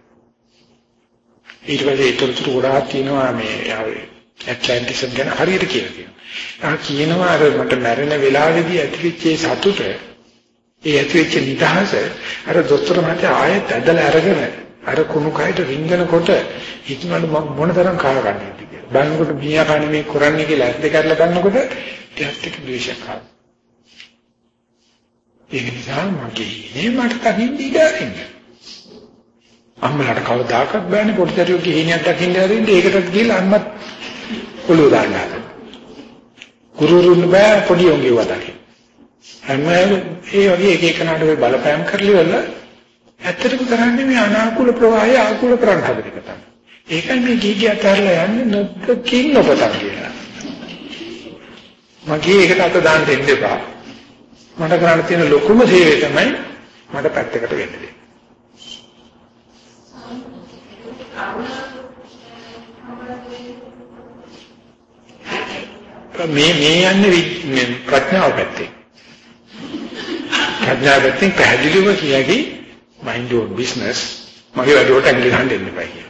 ඊට පස්සේ ඒතරතුරු ගොඩාක් තියෙනවා මේ ඇට්ලැන්ටිසම් ගැන හරියට කියලා කියනවා. ආ කියනවා අර මට මැරෙන වෙලාවේදී ඇතිවෙච්ච සතුට ඒ ඇතිවෙච්ච නිදහස අර දොස්තර මහත්තයා ආයෙත් ඇදලා අරගෙන අර කුණු කයට රිංගනකොට හිතනවලු මොන තරම් කාල ගන්නවද කියලා. බලනකොට මීයා කන්නේ මේ කරන්නේ කියලා ඇත්ත කරලා බලනකොට ටිකක් ටික ද්වේෂයක් ආවා. ඒක නිසා මගේ නේ මට කහින් දීගාරින්න. අම්මලාට කවදාකවත් බෑනේ පොඩිදරියෝ ගිහිනියක් දකින්න හරින්නේ ඒකටත් ගිහලා අම්මත් ඔළුව දාන්නා. ගුරුරුන් බෑ පොඩි උන්ගේ වදකින්. හැම ඒ වගේ එක එක නාඩ වෙයි බලපෑම් කරලිවල ඇත්තටම කරන්නේ මේ අනාකූල ප්‍රවාහය ආකූල කරන්න හදන එක තමයි. ඒකයි මේ ගීගිය අතරලා යන්නේ නොදකින් නොපතන් කියලා. මගේ ඒකට අත දාන්න දෙන්න එපා. මට කරන්න තියෙන ලොකුම සේවය තමයි මට පැත්තකට වෙන්න දෙන්න. මේ මේ යන්නේ ප්‍රඥාව පැත්තේ. ප්‍රඥාව පැත්තෙන් පැහැදිලිව කියකි mind your business මගේ වැඩේට ඇඟිලි ගන්න දෙන්න එපා කියලා.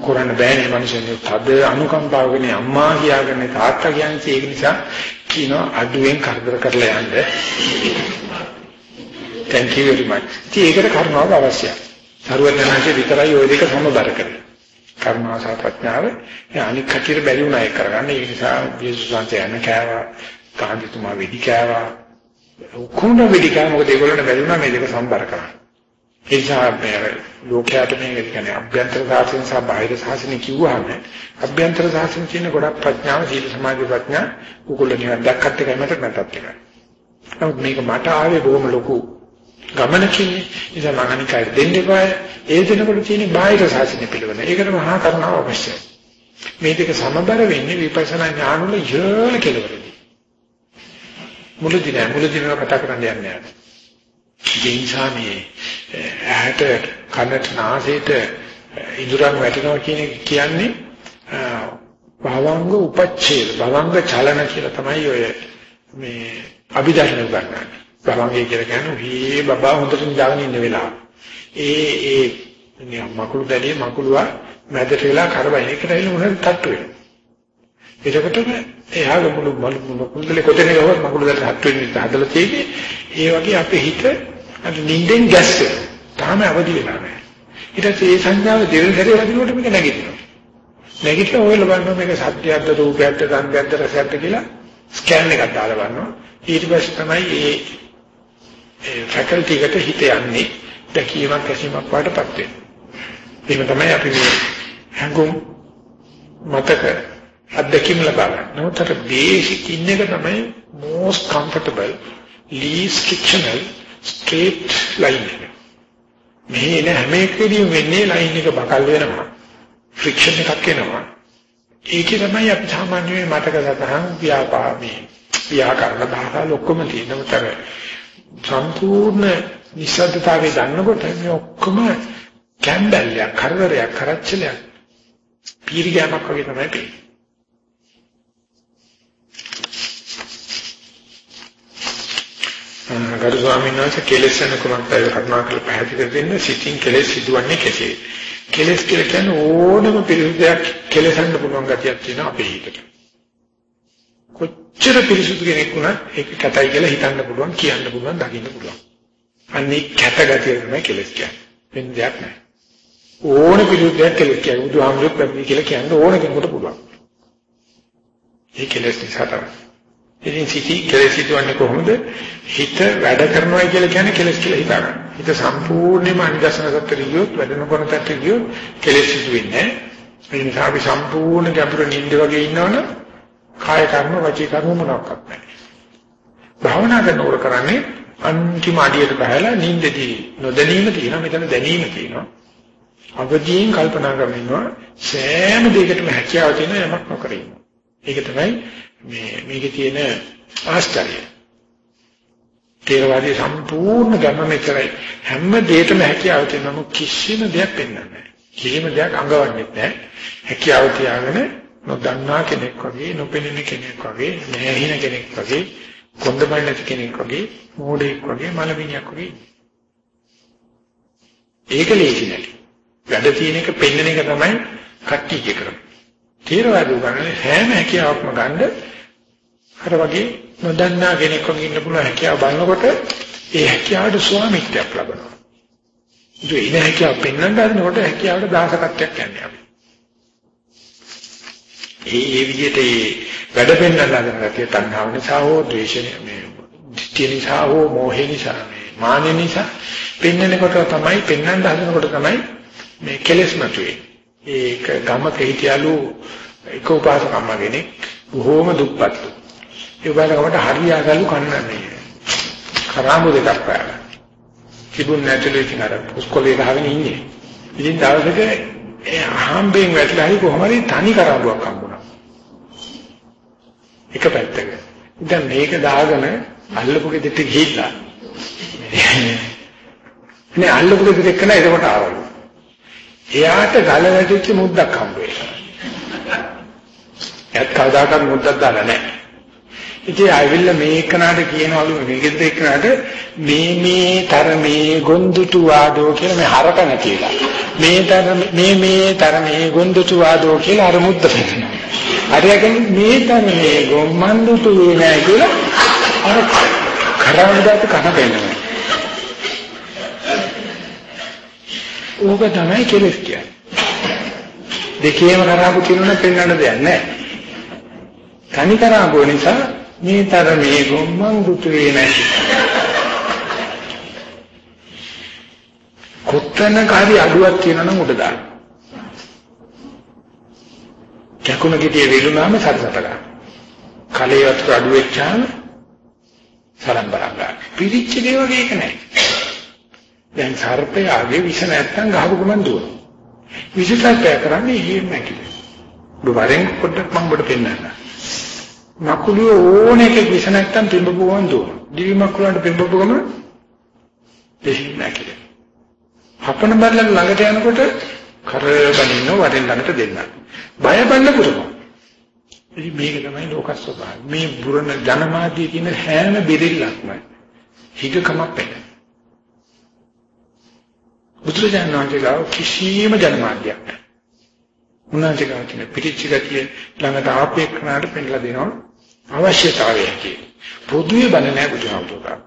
කරන්න බෑනේ මිනිස්සුන්ට තද අනුකම්පාවකනේ අම්මා කියාගෙන තාත්තා කියන්නේ ඒක නිසා කියනවා අඩුවෙන් කරදර කරලා යන්න. thank you very much. ඉතින් ඒකට කරුණාව අවශ්‍යයි. සරුවඥාන්සේ විතරයි ওই දෙක සමබර කරන්නේ. කරුණාව සහ ප්‍රඥාව අනික් කටියට බැරි වුණා ඒක කරගන්න. ඒ නිසා යේසුස් වහන්සේ යන කෑවා, කාන්තිතුමා වෙඩි කෑවා. කොහොමද වෙඩි කෑවා? මොකද ඒගොල්ලන්ට බැරි වුණා මේ දෙක සම්බර කරන්න. ඒ නිසා මේ ලෝකයට මේ කියන්නේ අභ්‍යන්තර සාසන සහ බාහිර සාසන කිව්වහම අභ්‍යන්තර සාසන කියන ගොඩක් ප්‍රඥාව සීල සමාධි ප්‍රඥා උගුල නිවන් දැක්කත් එකයි මට නැතත් එකයි. නමුත් මේක මට ආවේ බොහොම ලොකු ගමනකින් ඉතින් මම අනිකයි දෙන්නේ බෑ ඒ දෙනකොට තියෙන බාහිර සාසන පිළිවෙල. ඒකට මහා කරුණාව අවශ්‍යයි. මේ දෙක සමබර වෙන්නේ විපස්සනා ඥාන වල ඉහළ කෙලවරදී. මුලදී නෑ මුලදී නෑ කතා කරන්න යන්නේ නෑ. ජීන්සා මේ ඇහැට කනට නාසයට ඉඳුරන් වැටෙනවා කියන එක කියන්නේ භවංග උපච්ඡේද භවංග චලන කියලා තමයි ඔය මේ අභිධර්ම ගන්නන්නේ. භවංගය කියලා කියන්නේ මේ බබා හොඳට නිදාගෙන ඉන්න වෙලාව. ඒ ඒ මකුළු දැලිය මකුළුවා මැදට වෙලා කරබයින් එකට එන්න මොනවද තට්ටු වෙනවා. එතකොට එයාගේ මුළු මුළු කුණ්ඩලේ කොටේ ගහුවත් මකුළු දැල්ට හත් වෙන්නේ හදලා තියෙන්නේ. ඒ වගේ අපේ හිත අර නිින්දෙන් ගැස්සේ. තාම අවදි වෙලා නැහැ. ඊට පස්සේ ඒ සංඥාව දෙවෙනි සැරේ වදිනකොට මේක නැගිටිනවා. නැගිටලා ඔයලා බලනවා මේක සත්‍යයක්ද රූපයක්ද ගන්ධයක්ද රසයක්ද කියලා ස්කෑන් එකක් දාලා බලනවා. ඊට පස්සේ තමයි ඒ ඒ ෆැකල්ටි එකට හිත යන්නේ දැකීමක් ඇසීමක් වඩපත් වෙන්නේ. ඒක තමයි අපි මේ හැඟුම් මතක අත්දැකීම් ලබා ගන්න. නමුත් අර බේසික් ඉන්න එක තමයි most comfortable least frictional straight line එක. මේ නේ හැම එකකදීම වෙන්නේ line එක බකල් වෙනවා. friction එකක් එනවා. ඒකේ තමයි අපි සාමාන්‍යයෙන් මතක සතහන් ව්‍යාපාරී ව්‍යාකරණ භාෂා ලොක්කම තියෙනතර සම්පූර්ණ නිසද්දතාවේ දන්නකොට මේ ඔක්කොම කැම්බල්යක් කරදරයක් කරච්චලයක් පීරිගෑමක් වගේ තමයි පේන්නේ. ගරු ස්වාමීන් වහන්සේ කෙලෙස් යන කුමක්ද ඒ කරුණාකර පැහැදිලි කර දෙන්න. සිතින් කෙලෙස් සිදුවන්නේ කෙසේ? කෙලෙස් කියලා කියන්නේ ඕනම පිළිසුදයක් කෙලෙසන්න පුළුවන් ගතියක් තියෙන අපේ හිතට. කොච්චර පිළිසුදු කෙනෙක් වුණත් ඒක කැතයි කියලා හිතන්න පුළුවන් කියන්න පුළුවන් දකින්න පුළුවන්. අන්නේ කැත ගතිය තමයි කෙලෙස් කියන්නේ. වෙන දෙයක් නෑ ඕන පිළිසුදයක් කෙලෙස් කියන්නේ. බුදුහාමුදුරුවෝ පැමිණි කියලා කියන්න ඕන කෙනෙකුට පුළුවන්. ඒ කෙලෙස් නිසා තමයි. ඉතින් සිටි කෙලෙස් හිතවන්නේ කොහොමද? හිත වැඩ කරනවා කියලා කියන්නේ කෙලෙස් කියලා හිතනවා. හිත සම්පූර්ණයෙන්ම අනිදර්ශන සත්‍ය ගියොත් වැඩ නොකරන තත්ත්වෙ ගියොත් කෙලෙස් සිදු වෙන්නේ නැහැ. ඒ නිසා අපි සම්පූර්ණ ගැඹුරු නිින්ද වගේ ඉන්නවනම් කාය කර්ම වචී කර්ම මොනක්වත් නැහැ. භාවනා කරනකොට කරන්නේ අන්තිම අඩියට බහලා නිින්දදී නොදැනීම තියෙනවා මෙතන දැනීම තියෙනවා. අවදීන් කල්පනා කරගෙන ඉන්නවා සෑම දෙයකටම හැකියාව තියෙන යමක් නොකර ඉන්නවා. ඒක තමයි මේ මේකේ තියෙන ආශ්චර්යය. තේරවාදී සම්පූර්ණ ගම මෙතරයි හැම දෙයකම හැකියාව තියෙනම කිසිම දෙයක් පෙන්වන්නේ නැහැ. කිසිම දෙයක් අඟවන්නේ නැහැ. හැකියාව තියාගෙන නොදන්නා කෙනෙක් වගේ, නොපෙනෙන කෙනෙක් වගේ, නැහින කෙනෙක් වගේ, කොන්දමල් නැති කෙනෙක් වගේ, මෝඩෙක් වගේ, මලමිණියක් වගේ. ඒක ලේසි නෑ. වැඩ තියෙන එක පෙන්වන එක තමයි කට්ටිය කරන්නේ. තේරවාදී උගන්වන්නේ හැම හැකියාවක්ම ගන්න අර වගේ නොදන්නා කෙනෙක් වගේ ඉන්න පුළුවන් හැකියාව බලනකොට ඒ හැකියාවට ස්වාමිත්වයක් ලබනවා. ඒ ඉන හැකියාව පෙන්වන්න හදනකොට හැකියාවට දාසකත්වයක් යන්නේ අපි. ඒ ඒ විදිහට ඒ වැඩ පෙන්වන්න හදන ගැතිය තණ්හාව නිසා හෝ ද්වේෂය මේ ditthිය නිසා හෝ මෝහය නිසා මේ මානෙ නිසා පෙන්වනකොට තමයි පෙන්වන්න හදනකොට තමයි මේ කෙලෙස් මතුවේ. ඒක ගමක හිටියලු එක උපාසකම්ම කෙනෙක් බොහෝම දුප්පත්තු. ඒ උපාසකමට හරියාගලු කන්නන්නේ. කරාඹු දෙකක් පාලා. තිබුණ නැතුළු ඉතින් අර පුස්කොලේ ගහගෙන ඉන්නේ. ඉතින් දවසක ඒ අහම්බෙන් වැටලා හරි කොහොම හරි තනි කරාඹුවක් හම්බුණා. එක පැත්තක. දැන් මේක දාගෙන අල්ලපු ගෙදරට ගිහිල්ලා. <laughs> නේ අල්ලපු ගෙදර එක්කන එතකොට ආවලු. එයාට ගල වැටිච්ච මුද්දක් හම්බ වෙනවා. එයාත් කවදාකවත් මුද්දක් දාලා නැහැ. ඉතින් ආවිල්ලා මේ කනට කියනවලු මේ ගෙදර එක්කනට මේ මේ තරමේ ගොන්දුතු වාදෝ කියලා මේ හරක නැතිලා. මේ තරම මේ මේ තරමේ ගොන්දුතු වාදෝ කියලා අර මුද්ද පෙන්නනවා. හරියකින් මේ තරමේ ගොම්මන්දුතු නෑ කියලා අර කරවන්නත් කන පෙන්නනවා. ඕක තමයි කෙලස් කියන්නේ. දෙකේම කරාපු කිනුන පෙන්වන්න දෙයක් නැහැ. තනි කරාපු නිසා මේ තරමේ ගොම්මන් රුතුවේ නැති. කොත්තනක හරි අඩුවක් තියෙනවා නම් උඩ දාන්න. කැකුණ ගෙඩිය වෙලුනාම සරසට ගන්න. කලේ වතුර අඩු වෙච්චාම සරම් බලන් ගන්න. පිරිච්ච දේ වගේ එක නැහැ. දැන් සර්පයාගේ විෂ නැත්තම් ගහපු ගමන් දුවනවා. විෂසත්ය කරන්නේ එහෙම නැකිද. ඔබ වරෙන් පොඩ්ඩක් මම ඔබට පෙන්නන්න. මකුලිය ඕන එකක විෂ නැත්තම් පිඹපු ගමන් දුවනවා. දිවි මකුලන්ට පිඹපු ගමන් දෙහින් නැකිද. හපන බල්ලන් ළඟට යනකොට කරබනින්න වරෙන් ළඟට දෙන්න. බය බන්න පුරුම. ඉතින් මේක තමයි ලෝක ස්වභාවය. මේ බුරණ ජනමාධ්‍යයේ තියෙන හැම බෙදෙල්ලක්ම හිගකමක් වෙන්නේ. බුදුරජාණන් වහන්සේ ගාව කිසිම ජනමාධ්‍යයක් නැහැ. උන්වහන්සේ ගාව තියෙන පිටිච්ච ගතිය ළඟට ආපේක්ෂණයට පෙන්ලා දෙනවා අවශ්‍යතාවය කියලා. පොදුවේ බල නැහැ බුදුහාමුදුරුවෝ.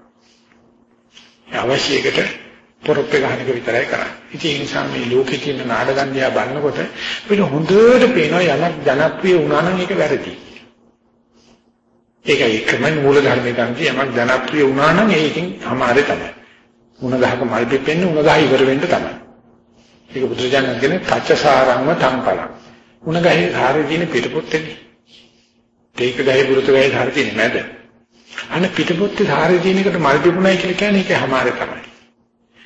අවශ්‍යයකට පොරොප්පේ ගන්න එක විතරයි කරන්නේ. ඉතින් ඒ නිසා මේ ලෝකේ තියෙන නාටකම් දිහා බලනකොට අපිට හොඳට පේනවා යමක් ජනප්‍රිය වුණා නම් ඒක වැරදි. ඒකයි එකම මූල ධර්මයේ තමයි යමක් ජනප්‍රිය වුණා නම් ඒකෙන් අමාරේ තමයි. උණ ගහක මල් පිපෙන්නේ උණ ගහ ඉවර වෙන්න තමයි. ඒක බුදුරජාණන් කියන්නේ කච්චසාරංව තංපලං. උණ ගහේ ධාරේ තියෙන පිටපොත්තේනේ. තේක ගහේ පුරුත ගහේ ධාරේ තියෙන මැද. අන්න පිටපොත්තේ ධාරේ තියෙන එකට මල් පිපුණයි කියලා කියන්නේ ඒක හැමාරේ තමයි.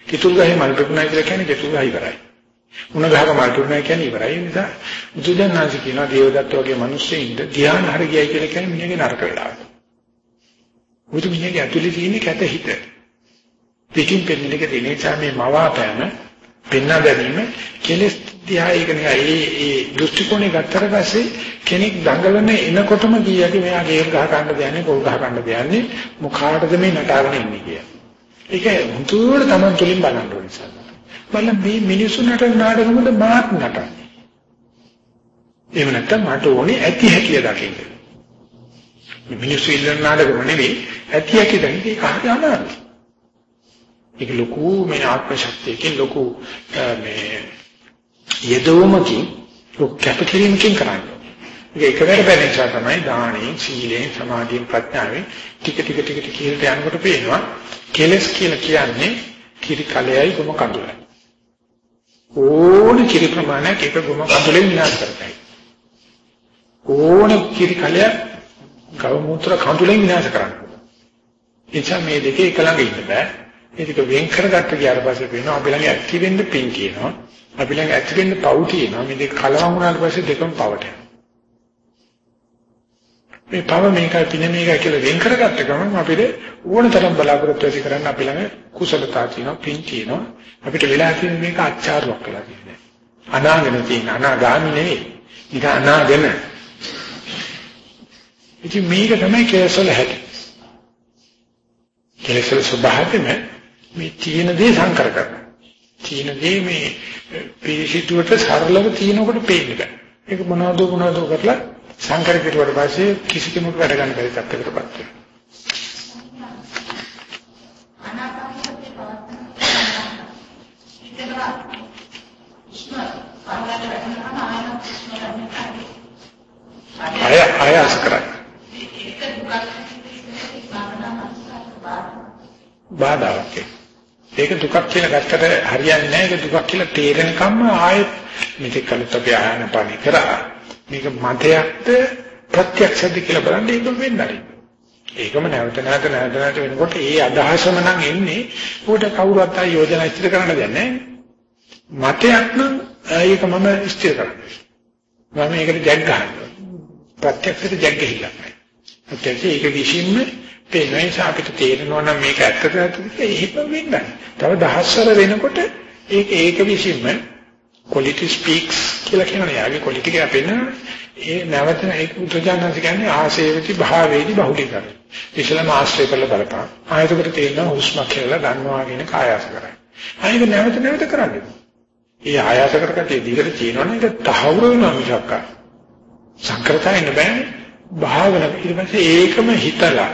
කිතුල් ගහේ මල් පිපුණයි කියලා කියන්නේ කිතුල් ගහ ඉවරයි. උණ ගහක මල් පිපුණයි කියන්නේ ඉවරයි. ඒ නිසා බුදුදන්නාංශ කියනවා දේවදත්ත වගේ මිනිස්සෙින්ද ධ්‍යාන හරි ගියයි කියලා කියන්නේ මිනිහගේ නරක වෙලාවට. බුදු මිනිහගේ ඇතුලේ තියෙන කැත හිත. පිටින් පෙන්නන එක තියෙන නිසා මේ මවාපෑම පෙන්නා ගැනීම කෙලස් දිහා ඒක නිකන් ඒ ඒ දෘෂ්ටි කෝණේ ගත්තට පස්සේ කෙනෙක් දඟලන එනකොටම කීයක මෙයා ගේල් ගහ ගන්න දෙන්නේ පොල් ගහ ගන්න දෙන්නේ මොකාටද මේ නටාගෙන ඉන්නේ කියලා. ඒක මුතුවර Taman තුලින් බලන්න ඕනේ සල්ල. බලන්න මේ මිනිසුන්ට නාඩගමද මාත් නටන්නේ. එහෙම නැත්නම් මට ඕනේ ඇති හැකිය දකින්න. මේ මිනිස්සු ඉල්ලන නාඩගම නෙවෙයි ඇති හැකිය දකින්න ඒක හරි අමාරුයි. ඒක ලොකු මේ ආත්ම ශක්තියකින් ලොකු මේ යදවමකින් ලොකු කැපකිරීමකින් කරන්නේ. ඒක එකවර බැරි නිසා තමයි දානෙන්, සීලෙන්, සමාධියෙන්, ප්‍රඥාවෙන් ටික ටික ටික ටික කියලා යනකොට පේනවා කෙලස් කියලා කියන්නේ කිරි කලයයි ගොම කඳුලයි. ඕන කිරි ප්‍රමාණයක් එක ගොම කඳුලෙන් විනාශ කරතයි. ඕන කිරි කලයක් ගව මුත්‍ර කඳුලෙන් විනාශ කරන්න. එනිසා මේ දෙකේ එක ළඟ ඉන්න බෑ. මේ දෙක වෙන් කරගත්ත ගියාට පස්සේ වෙනවා අපි ළඟ ඇක්ටිව් වෙන්න පින් කියනවා. අපි ළඟ ඇක්ටිව් වෙන්න පව් කියනවා. මේ දෙක කලවම් වුණාට පස්සේ දෙකම පවට යනවා. මේ තව මේකයි පින මේකයි කියලා වෙන් කරගත්ත ගමන් අපිට ඕන තරම් බලාපොරොත්තු ඇති කරන්න අපි ළඟ කුසලතා තියෙනවා පින් තියෙනවා අපිට වෙලා තියෙන මේක අච්චාරුවක් කියලා කියන්නේ අනාගෙන තියෙන අනාගාමි නෙවෙයි නිකන් අනාගෙන ඉතින් මේක තමයි කේසල හැටි කේසල ස්වභාවයෙන් මේ තියෙන දේ සංකර කරනවා තියෙන දේ මේ පිළිසිතුවට සරලව තියෙනකොට පේන්නේ බෑ ඒක මොනවද මොනවද කරලා සංකර කෙරුවට පස්සේ කිසි කෙනෙකුට වැඩ ගන්න බැරි තත්ත්වයකටපත් වෙනවා. අය ආයාස කරයි. බාධාවක් ඒක දුකක් කියලා ගත්තට හරියන්නේ නැහැ ඒක දුකක් කියලා තේරෙනකම්ම ආයෙත් මේක කලත් අපි ආයන පානි කරා මේක මතයක්ද ප්‍රත්‍යක්ෂද කියලා බලන්න ඒක වෙන්නයි. ඒකම නැවත නැවත නැවත නැවත වෙනකොට ඒ අදහසම නම් එන්නේ උකට කවුරුත් ආ යෝජනා ඉදිරි කරන්න දෙන්නේ මතයක් නම් ඒක මම ඉස්තිර කරන්නේ. මම ඒකට ජග් ගන්නවා. ප්‍රත්‍යක්ෂයට ජග් ගහිලා නැහැ. ප්‍රත්‍යක්ෂය ඒක විශ්ින්ම පේන නිසා අපිට තේරෙනවා නම් මේක ඇත්තද නැත්ද කියලා එහෙම වෙන්නේ. තව දහස්වර වෙනකොට ඒක ඒක විශ්ින්ම quality speaks කියලා කියනවා. යාගේ quality කියලා පෙන්නනවා. ඒ නැවත ඒක උද්දජානන්ත කියන්නේ ආශේවති භාවේදි බහුලීකරණය. ඉස්ලාම ආශ්‍රය කරලා බලපං. ආයතකට තේරෙනවා හුස්ම කියලා ගන්නවා කියන කායස කරයි. ආයෙක නැවත නැවත කරන්නේ. ඒ ආයාස කරකට දිගට තියෙනවනේ ඒක තහවුරු වෙනවා මිසක් සංකෘතයින් බෑනේ. භාවන ඊට පස්සේ ඒකම හිතලා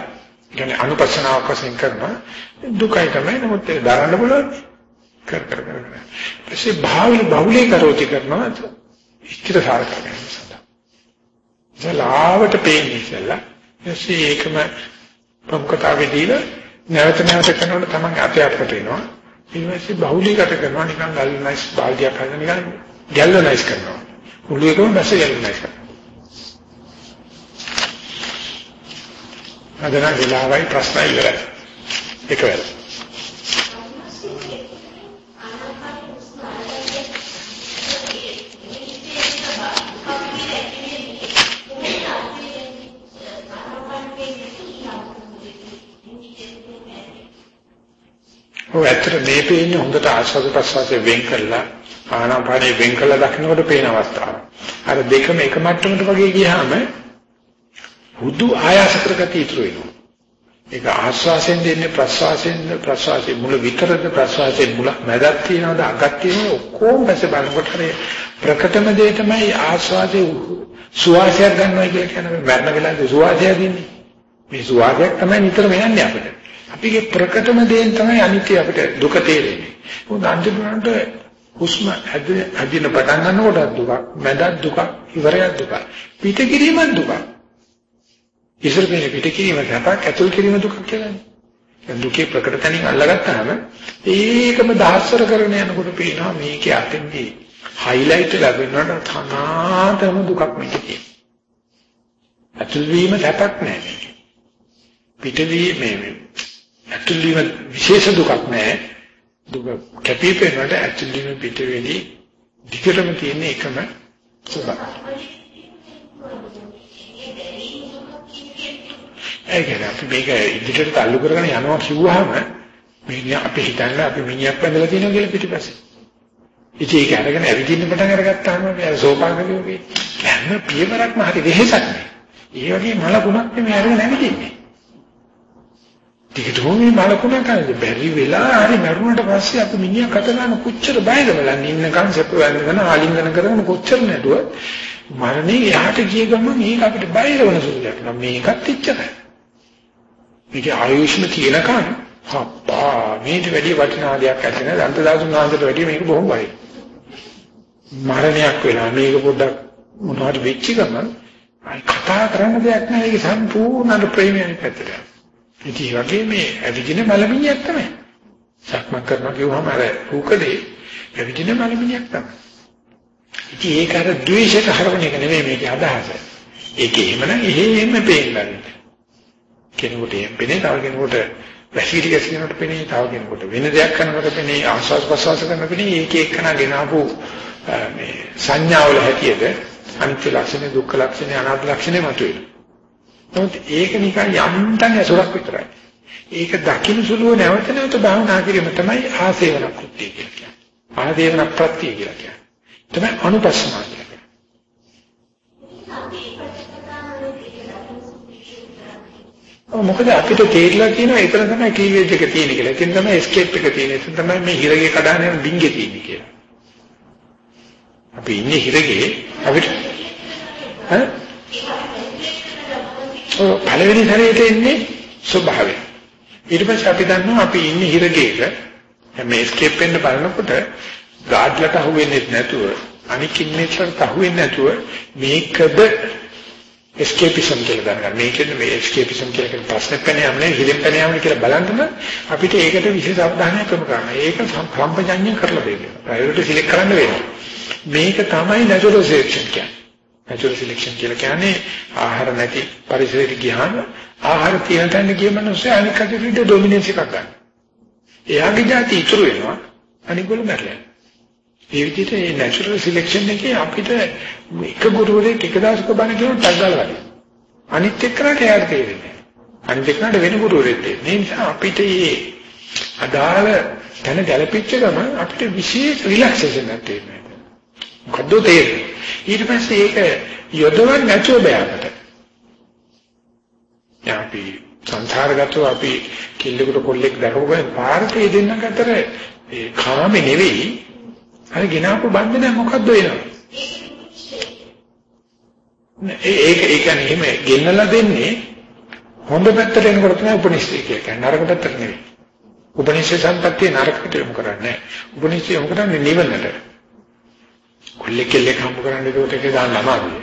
කියන්නේ අනුපස්සනාවක් වශයෙන් කරනවා දුකයි තමයි නමුත් ඒක දරන්න පුළුවන්. කර කර කර කර. ඊපස්සේ භාවිල බහුලී කරෝති කරනවා ඉස්තිර සාර කරගන්න සඳහා. ජලාවට පේන්නේ ඉස්සෙල්ලා. ඊපස්සේ ඒකම ප්‍රමුඛතාවෙ දීලා නැවත නැවත කරනකොට තමයි අපේ අපට එනවා. ඊපස්සේ බහුලීකට කරනවා නිකන් ගල්නයිස් බාල්දියක් හදන නිකන් ගැල්වනයිස් කරනවා. මුළු එකම බැස ගැල්වනයිස් කරනවා. අද නම් වෙලාවයි ප්‍රශ්න ඉවරයි. එක වෙලාව. ඔය ඇත්තට මේ පේන්නේ හොඳට ආස්වාද ප්‍රසවාසයෙන් වෙන් කරලා ආනාපානේ වෙන් කරලා දකින්නකොට පේන අවස්ථාව. අර දෙකම එක මට්ටමකට වගේ ගියාම හුදු ආයාස කරගතිය ඉතුරු වෙනවා. ඒක ආස්වාසයෙන් දෙන්නේ ප්‍රසවාසයෙන් ප්‍රසවාසයෙන් මුල විතරද ප්‍රසවාසයෙන් මුල මැදක් තියනවද අගක් තියනවද ඔක්කොම පස්සේ බලනකොට හරි ප්‍රකටම දේ තමයි ආස්වාදයේ සුවාසයක් ගන්නවා කියලා කියන්නේ මරණ වෙලාවේ සුවාසය දින්නේ. මේ සුවාසයක් තමයි නිතරම යන්නේ අපිට. අපිගේ ප්‍රකටම දේෙන් තමයි අනිත්‍ය අපිට දුක තේරෙන්නේ. මොකද අන්තිමට හුස්ම හැදින පටන් ගන්නකොට දුක, මැදක් දුක, ඉවරයක් දුක. පිට කිරීමක් දුක. ඉස්සර මේ පිට කිරීම සැපක්, ඇතුල් කිරීම දුක කියලානේ. දුකේ ප්‍රකට තැනින් අල්ලගත්තාම ඒකම දහස්වර කරගෙන යනකොට පේනවා මේකේ අතෙන්දී හයිලයිට් ලැබෙනවට තනාතම දුකක් මේකේ. ඇතුල් වීම සැපක් නෑ මේක. පිටවී මේ ඇතුල් වීම විශේෂ දුකක් නෑ. දුක කැපී පෙනෙනට ඇතුල් වීම පිටවෙදී දිගටම තියෙන එකම ස්වභාවය. ඒ කියන්නේ අපි මේක ඉදිරියට تعلق කරගෙන යනවා කිව්වහම මේ අපි හිතන්නේ අපි මිනිහක් බඳලා තියෙනවා කියලා පිටිපස්සේ. ඉතින් ඒක අරගෙන ඇවිදින්න පටන් අරගත්තාම මේ සෝපාංගලියෝගේ හැම පියවරක්ම හරි වෙහෙසක් නේ. ඒ වගේ මල ගුණක් මේ අරගෙන ඇවිදින්නේ. ඒකටම මේ මලකුණ කරන්නේ බැරි වෙලා හරි මරුණට පස්සේ අපි මිනිහා කත ගන්න කොච්චර බයද බලන්න ඉන්නකන් සැප වෙනකන් ආලිංගන කරගෙන කොච්චර නඩුව මරණේ යහට ගිය ගමන් මේක අපිට බය වෙන සුළුයක් නම් මේකත් ඉච්චරයි මේක ආයුෂ්ම කියනකන් හප්පා මේට වැඩි වටිනා දෙයක් ඇති නෑ දන්තදාසුන් වහන්සේට වැඩි මේක බොහොම වයි මරණයක් වෙලා මේක පොඩ්ඩක් මොනවද වෙච්ච ගමන් අයි කතා කරන්න දෙයක් නෑ ඒක සම්පූර්ණ ප්‍රේමයෙන් පැත්තට ඉතින් වගේ මේ ඇවිදින මලමිණියක් තමයි. සක්මන් කරනවා කියවහම අර රූකලේ ඇවිදින මලමිණියක් තමයි. ඉතින් ඒක අර ද්වේෂයට හරවන එක නෙමෙයි මේකේ අදහස. ඒක එහෙමනම් එහෙම පේන්නේ. කෙනෙකුට එහෙම පේන්නේ තව කෙනෙකුට වැසිරි ගැසීමකට පේන්නේ තව කෙනෙකුට වෙන දෙයක් කරනකොට පේන්නේ ආස්වාස් ප්‍රසවාස කරනකොට පේන්නේ ඒක එක්කන ගෙනාවු මේ සංඥාවල හැටියට අනිත්‍ය ලක්ෂණ දුක්ඛ ලක්ෂණ අනාත්ම ලක්ෂණ මතුවෙනවා. නමුත් ඒක නිකන් යන්තම් ඇසුරක් විතරයි. ඒක දකින්න සුළුව නැවත නැවත භාවනා කිරීම තමයි ආසේවන කෘත්‍ය කියලා කියන්නේ. ආදේවන ප්‍රත්‍ය කියලා කියන්නේ. තමයි අනුපස්සනා කියන්නේ. මොකද අපිට තේරිලා තියෙනවා එතන තමයි කීවේජ් එක තියෙන්නේ කියලා. එතන තමයි එස්කේප් එක තියෙන්නේ. එතන තමයි මේ හිරගේ කඩාන යන ඩිංගේ තියෙන්නේ කියලා. අපි ඉන්නේ හිරගේ අපිට ඈ පළවෙනි සැරේට එන්නේ ස්වභාවය. ඊට පස්සේ අපි දන්නවා අපි ඉන්නේ හිරගේක. මේ එස්කේප් වෙන්න බලනකොට ගාඩ්ලට අහුවෙන්නේ නැතුව අනික් ඉන්නේට අහුවෙන්නේ නැතුව මේකද එස්කේපිසම් කියලා ගන්නවා. මේකද මේ එස්කේපිසම් කියලා කියන ප්‍රශ්නේ පැන යන්නේ හිලෙන් පැන යන්නේ කියලා බලන්නම අපිට ඒකට විශේෂ අවධානයක් යොමු කරන්න. ඒක සම්ප්‍රඥාන්‍ය කරලා දෙන්න. ප්‍රයෝරිටි සිලෙක්ට් කරන්න වෙනවා. මේක තමයි නැචරල් සිලෙක්ෂන් කියන්නේ. නැචරල් සිලෙක්ෂන් කියලා කියන්නේ ආහාර නැති පරිසරයකට ගියාම ආහාර තියෙන තැන ගිය මිනිස්සු අනික් කටට ඩොමිනන්ස් එකක් ගන්න. එයාගේ જાති ඉතුරු වෙනවා අනිගොල්ලෝ මැරලා. ඒ විදිහට මේ නැචරල් සිලෙක්ෂන් එකේ අපිට එක ගුරුවරයෙක් එක දවසක බණ කියන තග්ගල් වගේ. අනිත් එක්කනට එයාට තේරෙන්නේ අනිත් එක්කනට වෙන ගුරුවරයෙක් තේරෙන්නේ. ඒ නිසා අපිට මේ අදාළ තැන ගැලපෙච්ච ගමන් අපිට විශේෂ රිලැක්සේෂන් එකක් තියෙනවා. මොකද්ද තේරෙන්නේ? ඊට පස්සේ ඒක යොදවන්න නැතුව බෑකට. අපි සංසාරගතව අපි කිල්ලෙකුට කොල්ලෙක් දැකපුවා පාරේ දෙන්නක අතර ඒ කාමේ නෙවෙයි අර ගෙනාපු බන්ධනය මොකද්ද වෙනව? ඒක ඒ කියන්නේ එහෙම ගෙන්නලා දෙන්නේ හොඳ පැත්තට එනකොට තමයි උපනිෂ්ඨය කියන්නේ නරක පැත්තට නෙවෙයි. උපනිෂ්ඨ සම්පත්තිය නරකට යොමු කරන්නේ නැහැ. උපනිෂ්ඨය යොමු කරන්නේ නිවනට. කොල්ලෙක් කෙල්ලෙක් හම්බ කරන්න ඒකට ඒක දාන්න අමාරුයි.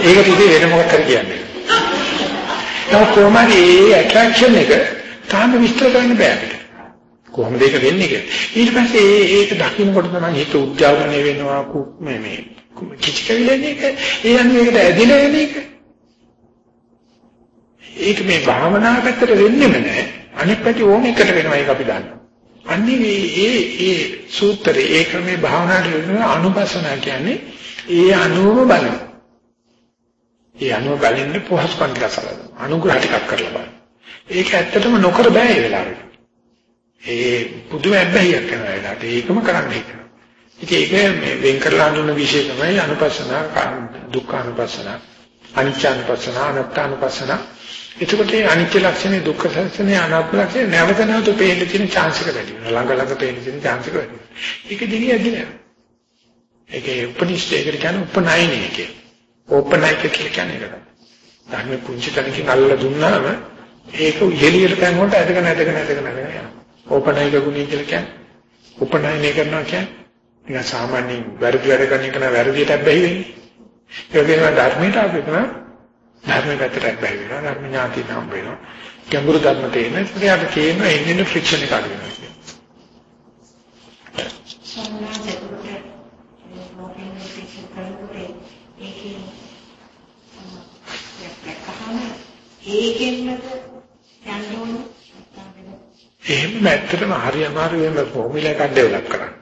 ඒකට ඉතින් වෙන මොකක් කර කියන්නේ. නමුත් කොහොමද මේ ඇට්‍රැක්ෂන් එක තාම විස්තර කරන්න බෑ අපිට. කොහොමද ඒක වෙන්නේ කියලා. ඊට පස්සේ ඒක දකින්නකොට තමයි හිත උද්‍යාවරණය වෙනවා මේ මේ කිචි කවිලන්නේ ඒක ඒ අනුව ඒකට ඇදිලා එන එක. ඒක මේ භාවනා පැත්තට වෙන්නෙම නෑ. අනිත් පැති ඕන එකට වෙනවා ඒක අපි දන්නවා. අන්නේ ඒ ඒ සූත්‍රයේ ඒ ක්‍රමේ භාවනාවට වෙන අනුපස්සනා කියන්නේ ඒ අනුව බලන. ඒ අනුව බලන්නේ පොහස්පන් කරසලද. අනුග්‍රහ ටිකක් කරලා බලන්න. ඒක ඇත්තටම නොකර බෑ ඒ වෙලාවට. ඒ පුදුම ඇබ්බැහියක් කරන වෙලාවට ඒකම කරන්න හිතනවා. ඉතින් ඒක මේ වෙන් කරලා හඳුනන විශේෂ තමයි අනුපස්සනා, දුක්ඛ අනුපස්සනා, අනිච්ච අනුපස්සනා, අනාත්ම අනුපස්සනා එතකොට මේ අනිත්‍ය ලක්ෂණය දුක්ඛ ලක්ෂණය අනාත්ම ලක්ෂණය නැවත නැවත පේන්න තියෙන chance එක වැඩි වෙනවා. ළඟ ළඟ පේන්න තියෙන chance එක වැඩි වෙනවා. ඒක දිගිය දින. ඒකේ උපනිෂ්ඨයකට කියන්නේ උපනායනය කියලා. ඕපනායක කියලා කියන්නේ ඒක. ධර්ම පුංචි තැනකින් අල්ලලා දුන්නාම ඒක ඉහෙලියට පෑන් වලට ඇදගෙන ඇදගෙන ඇදගෙන යනවා. ඕපනායක ගුණය කියලා කියන්නේ උපනායනය කරනවා කියන්නේ නිකන් සාමාන්‍යයෙන් වැරදි වැඩ කරන එක නෑ වැරදියට බැහැ වෙන්නේ. ඒ වගේම ධර්මයට අපි කරන ධර්ම පැත්තට බැහැ වෙනවා ධර්ම ඥාති නම් වෙනවා ගැඹුරු ධර්ම තේරෙන ඒකට යාට කියනවා එන්නේ ෆ්‍රික්ෂන් එක අඩු වෙනවා කියන්නේ ඒකෙන්මද යන්න ඕනේ එහෙම ඇත්තටම හරි අමාරු වෙන ෆෝමියුලා එකක් ඩෙවලොප් කරන්න.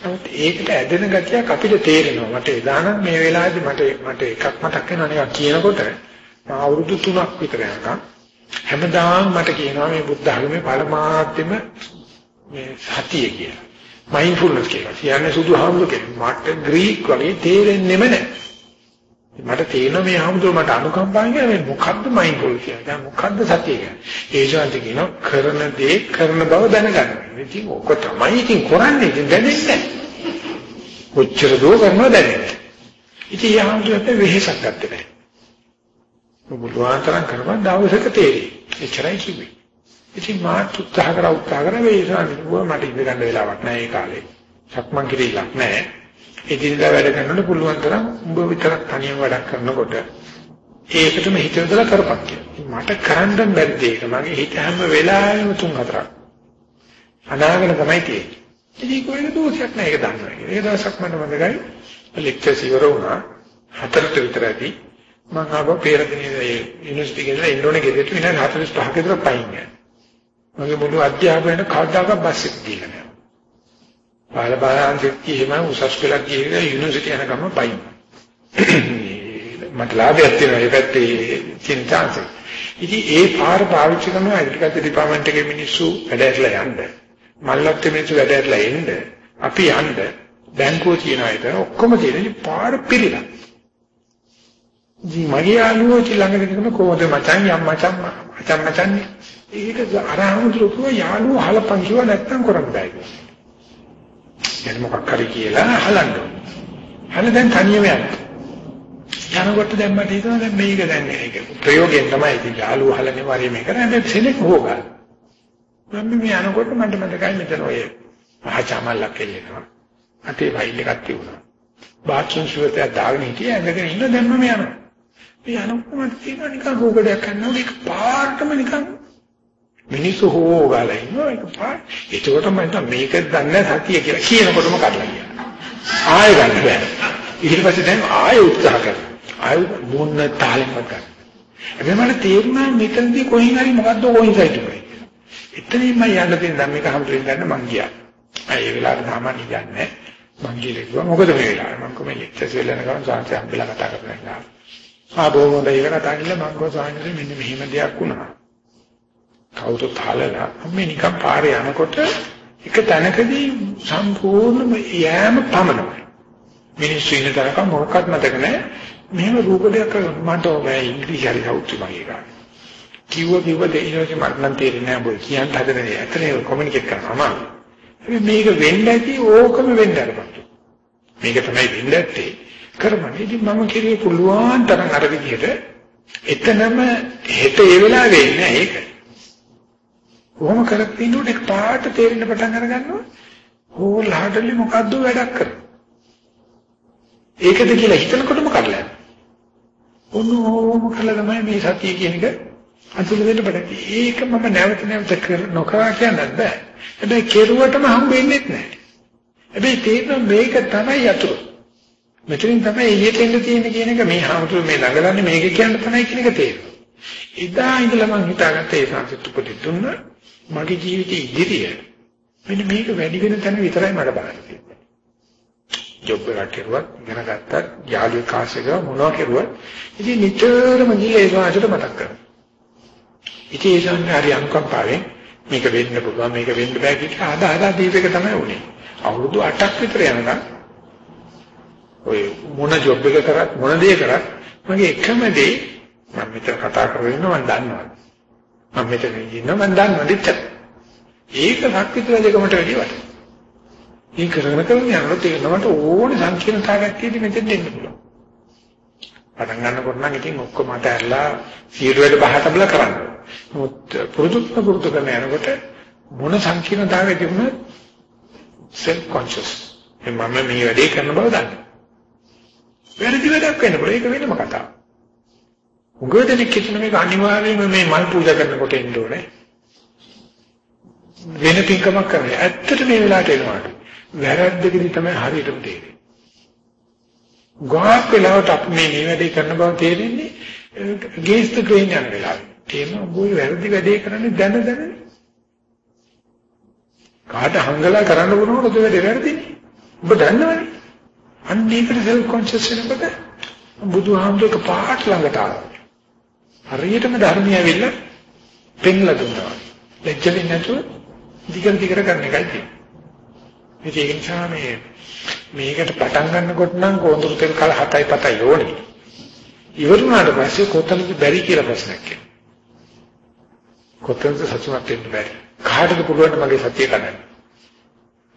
නමුත් ඒකට ඇදෙන ගතියක් අපිට තේරෙනවා. මට එදා නම් මේ වෙලාවේදී මට මට එකක් මතක් වෙනවා නිකන් කියනකොට අවුරුදු 3ක් විතර යනකම් හැමදාම මට කියනවා මේ බුද්ධ ධර්මයේ පරමාර්ථෙම මේ සතිය කියලා. මයින්ඩ්ෆුල්නස් කියලා. කියන්නේ සුදු හාමුදුර කියලා. මට ග්‍රීක වගේ තේරෙන්නෙම නැහැ. මට තේරෙනවා මේ හැමදෝ මට අනුකම්පාවෙන් කියන මේ මොකද්ද මයින්ඩ්ෆුල් කියන්නේ. දැන් මොකද්ද සතිය කියන්නේ. ඒ ශාන්ත කියනවා කරන දේ කරන බව දැනගන්න. ඉතින් ඔක තමයි ඉතින් කරන්නේ. ඉතින් දැනෙන්නේ නැහැ. කොච්චර දෝ කරනවද දැනෙන්නේ. ඉතින් යහමතුට වෙහෙසක් ගත්තේ නැහැ. බුදුආතරම් කරපන් දවසක තේරෙයි. එච්චරයි කිව්වේ. ඉතින් මාත් උත්සාහ කරා උත්සාහ කරා මේ ශාන්තිව මට ඉඳ ගන්න වෙලාවක් නැහැ ඒ කාලේ. සක්මන් කිරීලක් නැහැ. එදිනදා වැඩ කරනකොට පුළුවන් තරම් උඹ විතරක් තනියම වැඩක් කරනකොට ඒකටම හිත යොදලා කරපක් කියලා. මට කරන්න බැරි දෙයක මගේ හිත හැම වෙලාවෙම තුන් හතරක් අනාගෙන තමයි තියෙන්නේ. ඉතින් කොහෙද දෝෂයක් නැහැ ඒක දන්නවා. ඒ දවසක් මට මතකයි ලෙක්චර්ස් ඉවර වුණා හතරට විතර ඇති මම ආව පෙරදිනේ යුනිවර්සිටි එකේ ඉන්නෝනේ ගෙදරට විනාඩි 45ක විතර පයින් යනවා. මගේ මුළු අධ්‍යාපනයේ කවදාකවත් බස් එක ගිහලා නැහැ. බාල බාලාන්තිත් කිහිම උසස් පෙළක් ගිහලා යුනිවර්සිටි යන ගම පයින්. මට ලාභයක් තියෙනවා ඒ පැත්තේ තියෙන chance. ඉතින් ඒ පාර පාවිච්චි කරන ඇග්‍රිකල්චර් ඩිපාර්ට්මන්ට් එකේ මිනිස්සු වැඩ ඇරලා යන්න. මල්ලත් මිනිස්සු වැඩ ඇරලා එන්න. අපි යන්න. බැංකුව තියෙන අයට ඔක්කොම තියෙන පාර පිළිලා. ජී මගේ යාළුවෝ ළඟට ගිහම කොහොමද මචං යම් මචං මචං මචං ඒක අරහමුදුරු කිව්වා යාළුවෝ අහලපන් කිව්වා නැත්තම් කරන්න බෑ කියන්නේ මොකක් හරි කියලා අහලන්න ඕනේ. හරි දැන් තනියම යනවා. යනකොට දැන් මට හිතෙනවා දැන් මේක දැන් මේක ප්‍රයෝගයෙන් තමයි ඉතින් යාළුව අහලනේ වරේ මේක නේද සෙනෙක් හොගා. මම මේ යනකොට මට මතකයි මෙතන ඔය පහචමල්ලක් කෙල්ලෙනවා. අතේ වයිල් එකක් තිබුණා. බාත්රූම් සුවතය දාගෙන හිටිය ඇඳගෙන ඉන්න දැන් මම යනවා. මේ යනකොට මට තියෙනවා නිකන් හොගඩයක් කරනවා ඒක පාටම නිකන් මිනිස්සු හොෝගාලා ඉන්නවා ඒක පාට. ඒකකොට මම හිතුවා මේක දන්නේ සතිය කියලා කියනකොටම කඩලා ගියා. ආයෙ ගන්න බෑ. ඊට පස්සේ දැන් ආයෙ උත්සාහ කරනවා. ආයෙ මොන්න තාලෙන්වත් ගන්න. හැබැයි මට තේරුණා මෙතනදී කොහෙන් හරි මොකද්ද කොහෙන් සයිට් එකයි. එතනින් මම යන්න තියෙන දැන් මේක හම්බුෙන් ගන්න මං ගියා. ආයෙ ඒ වෙලාවට සාමාන්‍ය යන්නේ මං ගිහලා මොකද මේ වෙලාවේ මං කොහේ ලෙක්චර්ස් වෙලන ගමන් සාංශය හම්බෙලා කතා කරනවා. ආ බොහොම හොඳයි ඒක කතා කරලා මං ගෝ සාංශය මෙන්න මෙහෙම දෙයක් වුණා. කවුරුත් හලලා මේ නිකන් පාරේ යනකොට එක තැනකදී සම්පූර්ණම යෑම පමණයි. මිනිස්සු ඉන්න තරක මොකක්වත් මතක නැහැ. මෙහෙම රූප දෙයක් මට ඔය ඉංග්‍රීසි හරි හවුතු මගේ ගන්න. කිව්ව කිව්ව දෙයිනොත් මට නම් තේරෙන්නේ නැහැ බෝ කියන්න හදන්නේ. ඇත්තනේ කොමියුනිකේට් කරනවා. මේක වෙන්න ඇති ඕකම වෙන්න අරපන්. මේක තමයි වෙන්න ඇත්තේ. කරමු. ඉතින් මම කිරිය පුළුවන් තරම් අර විදිහට එතනම හෙට ඒ වෙලාවේ ඉන්නේ ඒක. කොහොම කරත් ඉන්නකොට එක පාට තේරෙන්න පටන් අර ගන්නවා. හෝල් හඩලි මොකද්ද වැඩක් කරන්නේ. ඒකද කියලා හිතනකොටම කඩලා යනවා. ඔන්නෝම කළා තමයි මේ සතිය කියන එක අතුල දෙන්න බඩ. ඒක මම නැවත නැවත කර නොකරා කියන්නත් බෑ. හැබැයි කෙරුවටම හම්බෙන්නේ නැහැ. හැබැයි තේරෙන මේක තමයි අතුල. මෙතනින් තමයි එළියට එන්න තියෙන්නේ කියන එක මේ හාමුදුරු මේ ළඟලන්නේ මේක කියන්න තමයි කියන එක තේරෙනවා. එදා ඉඳලා මම හිතාගත්තා ඒ සංසිත් උපදෙස් දුන්නා. මගේ ජීවිතයේ ඉදිරිය මෙන්න මේක වැඩි වෙන තැන විතරයි මට බලන්න තියෙන්නේ. ජොබ් එකක් කරුවත් ඉගෙන ගත්තත් යාළුවෙක් කාසෙක මොනවා කරුවත් ඉතින් නිතරම ගිහලා ඒ වාචට මතක් කරනවා. ඉතින් ඒ සම්මේ හරි අනුකම්පාවෙන් මේක වෙන්න පුළුවන් මේක වෙන්න බෑ කියලා ආදා ආදා දීපේක තමයි උනේ. අවුරුදු 8ක් විතර යනකම් ඔය මොන ජොබ් එක කරත් මොන දේ කරත් මගේ එකම දේ මම මෙතන කතා කරගෙන ඉන්නවා මම දන්නවා. මම මෙතන ඉන්නවා මම දන්නවා දෙච්ච. ඒක ශක්තිත රජකමට වැඩි වට. මේ කරගෙන කරගෙන යනකොට තේරෙනවට ඕනේ සංකීර්ණතාවයක් තියෙදි මෙතෙන් දෙන්න පුළුවන්. පටන් ගන්නකොට නම් ඉතින් ඔක්කොම අතහැරලා සියලු වැඩ බහට බල කරන්න. නමුත් පුරුදු පුරුදු කරන යනකොට මොන සංකීර්ණතාවයක් තිබුණත් self conscious. මම මේ වැඩේ කරන බව දන්නවා. වැරදි වැඩක් වෙන්න පුළුවන් ඒක වෙනම කතාවක්. උගදෙනෙක් කියන මේක අනිවාර්යයෙන්ම මේ මල් පූජා කරනකොට එන්න ඕනේ. වෙන පින්කමක් කරන්නේ. ඇත්තට මේ වෙලාවට එනවාට. වැරද්දකදී තමයි හරියටම තේරෙන්නේ. ගාක් වෙලාවට අපි මේ මේ වැඩේ කරන බව තේරෙන්නේ ගේස්ත ග්‍රේන් යන වෙලාවට. තේම ඔබේ වැරදි වැඩේ කරන්නේ දැන දැන. කාට හංගලා කරන්න වුණොත් ඔබ වැඩේ වැරදිනේ. ඔබ දන්නවනේ. අන්න ඒකට සෙල්ෆ් කොන්ෂස් වෙනකොට බුදුහාමුදුරේ පාට ළඟට ආවා. හරියටම ධර්මය ඇවිල්ලා පෙන්ලා දුන්නා. ලැජ්ජෙන්නේ නැතුව දිගට දිගට කරන එකයි තියෙන්නේ. ඒක නිසා මේ මේකට පටන් ගන්නකොට නම් කොඳුරු තෙල් කල 7යි 7යි ඕනේ. ඉවරුනාට පස්සේ කොතනද බැරි කියලා ප්‍රශ්නයක් එනවා. කොතනද සතුටක් වෙන්න බැරි. කාටද පුළුවන් මගේ සතිය කඩන්න?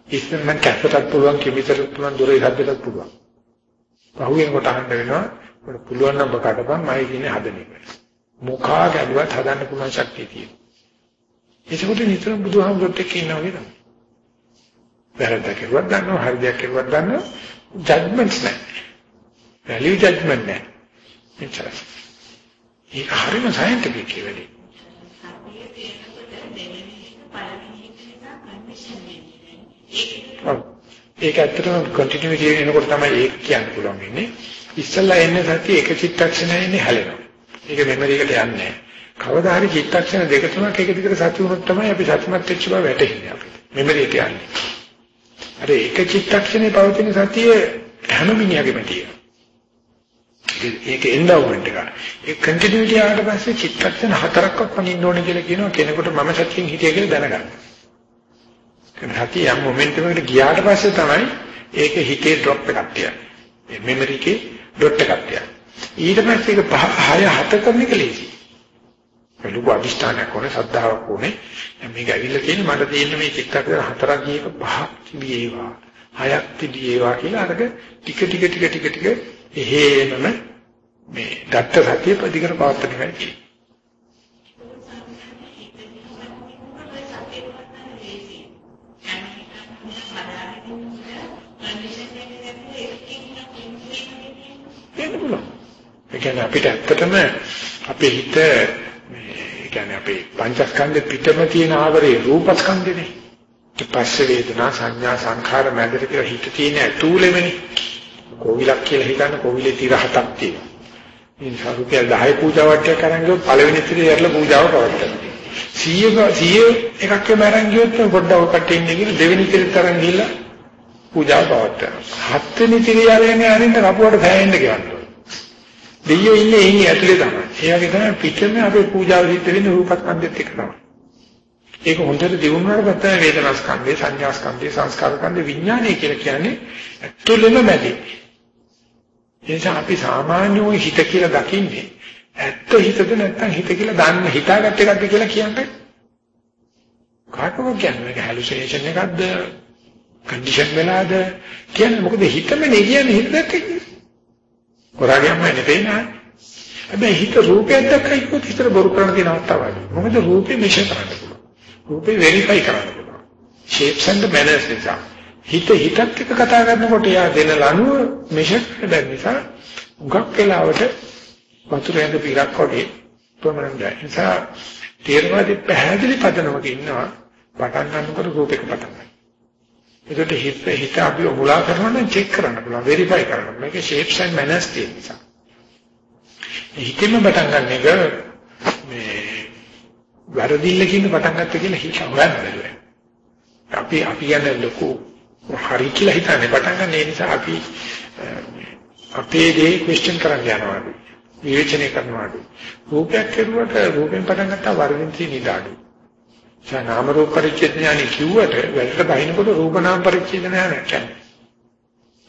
ඉස්සෙන් මම කැපටත් පුළුවන් කිවිතරත් පුළුවන් දොරේ හදන්නත් පුළුවන්. පහුවෙන් කොට අහන්න වෙනවා. ඔබට පුළුවන් නම් ඔබ කඩපන් මම කියන්නේ හදන එක. මොකා ගැලුවත් හදන්න පුළුවන් ශක්තිය තියෙනවා. ඒකකොට නිතරම බුදුහාමුදුරුත් එක්ක ඉන්නවා වගේ තමයි. වැරද්දක් කරුවත් දන්නවා හරියක් කරුවත් දන්නවා ජජ්මන්ට්ස් නැහැ. වැලියු ජජ්මන්ට් නැහැ. එච්චරයි. ඒක හරිම සයන්ටිෆික් කියලා. ඒක ඇත්තටම කන්ටිනියුටි එනකොට තමයි ඒක කියන්න පුළුවන් වෙන්නේ. ඉස්සල්ලා එන්නේ සතිය එක චිත්තක්ෂණය ඉන්නේ හැලෙනවා. ඒක මෙමරි එකට යන්නේ නැහැ. කවදා හරි චිත්තක්ෂණ දෙක තුනක් එක දිගට සති වුණොත් තමයි අපි සතිමත් වෙච්ච බව වැටහෙන්නේ අපිට. මෙමරි එකට යන්නේ. අර එක චිත්තක්ෂණේ පවතින සතිය හැම මිනිහගෙම තියෙනවා. ඒක එන්ඩාවමන්ට් එක. ඒ කන්ටිනියුටි ආවට පස්සේ චිත්තක්ෂණ හතරක්වත් පනින්න ඕනේ කියලා කියනවා කෙනෙකුට මම සත්‍යයෙන් හිටිය කියලා දැනගන්න. සතිය යම් මොමන්ටම් එකට ගියාට පස්සේ තමයි ඒක හිතේ ඩ්‍රොප් එකක් තියන්නේ. මේ මෙමරි එකේ ඩොට් එකක් තියන්නේ. ඊට පස්සේ ඒක පහ හය හත කරන එක ලේසි. ලොකු අදිෂ්ඨානයක් ඕනේ සද්ධාාවක් ඕනේ. මේක ඇවිල්ලා තියෙන මට තියෙන මේ චිත්තක්ෂණ හතරක් ගියක පහක් තිබේවා. හයක් තිබේවා කියලා අරක ටික ටික ටික ටික ටික එහෙමම මේ දත්ත සතිය ප්‍රතිකර පවත්තන එකයි. වෙන්න පුළුවන්. ඒ කියන්නේ අපිට ඇත්තටම අපේ හිත මේ ඒ කියන්නේ අපේ පංචස්කන්ධ පිටම තියෙන ආවරේ රූපස්කන්ධනේ. ඊට පස්සේ වේදනා සංඥා සංඛාර මැදට කියලා හිත තියෙන ඇතුළෙමනේ. කෝවිලක් කියලා හිතන්න කෝවිලේ තිර හතක් තියෙනවා. මේ සරුපියල් 10 පූජාවට්ටයක් කරන් ගියොත් පළවෙනි තිරේ යරලා පූජාව පවත්වනවා. 100 100 එකක් වෙම අරන් ගියොත් පොඩ්ඩක් ඔකට ඉන්නේ කියලා දෙවෙනි තිරේ තරන් ගිහලා පූජාව පවත්වනවා. හත්වෙනි තිරේ යරගෙන අරින්න කපුවට සෑහෙන්න ගෙවන්න දෙයියෝ ඉන්නේ එන්නේ ඇතුලේ තමයි. ඒ වගේ තමයි පිටම අපේ පූජාව සිද්ධ වෙන්නේ රූපස්කන්ධෙත් එක්ක තමයි. ඒක හොඳට දිනුනාට පස්සේ වේදනාස්කන්ධේ, සංඥාස්කන්ධේ, සංස්කාරස්කන්ධේ, විඥානය කියලා කියන්නේ ඇතුළෙම මැදි. ඒ නිසා අපි සාමාන්‍යව හිත කියලා දකින්නේ ඇත්ත හිතද නැත්නම් හිත කියලා දන්න හිතාගත් එකක්ද කියලා කියන්නේ කාටවත් කියන්නේ මේක හැලුසිනේෂන් එකක්ද කන්ඩිෂන් වෙලාද කියන්නේ මොකද හිතම නේ කියන්නේ හිත දැක්කේ හොරාගියම නෙපේ නෑ. හැබැයි හිත රූපයක් දැක්කයි කිව්වොත් හිතට බොරු කරන්න තියෙන අවස්ථාවක්. මොකද රූපේ මෙෂර් කරන්න පුළුවන්. රූපේ වෙරිෆයි කරන්න පුළුවන්. shapes and manners නිසා. හිත හිතත් එක්ක කතා කරනකොට යා දෙන ලනුව මෙෂර් කරන නිසා උගක් වෙලාවට වතුර ඇඟ පිරක් වගේ ප්‍රමණය. ඒ නිසා තේරවාදී පැහැදිලි පදනමක ඉන්නවා පටන් ගන්නකොට රූපයක පටන් ගන්න. ඒකට හිත හිත අපි මුලා කරනවා නම් චෙක් කරන්න පුළුවන් වෙරිෆයි කරන්න. මේක shapes and manners තියෙන නිසා. හිතෙම පටන් ගන්න එක මේ වැරදිල්ලකින් පටන් ගත්ත කියලා හිත හොයන්න බැහැ. අපි අපි යන ලොකු හරි කියලා හිතන්නේ පටන් ගන්න ඒ නිසා අපි අපේ දේ ක්වෙස්චන් කරන්න යනවා. විවේචනය කරනවා. රූපයක් කෙරුවට රූපෙන් පටන් ගත්තා වර්ධින් තියෙන ඉඩාඩු. ඒ නාම රූප පරිච්ඡේදඥානි කිව්වට වැලට බහිනකොට රූප නාම පරිච්ඡේදඥාන නැහැ.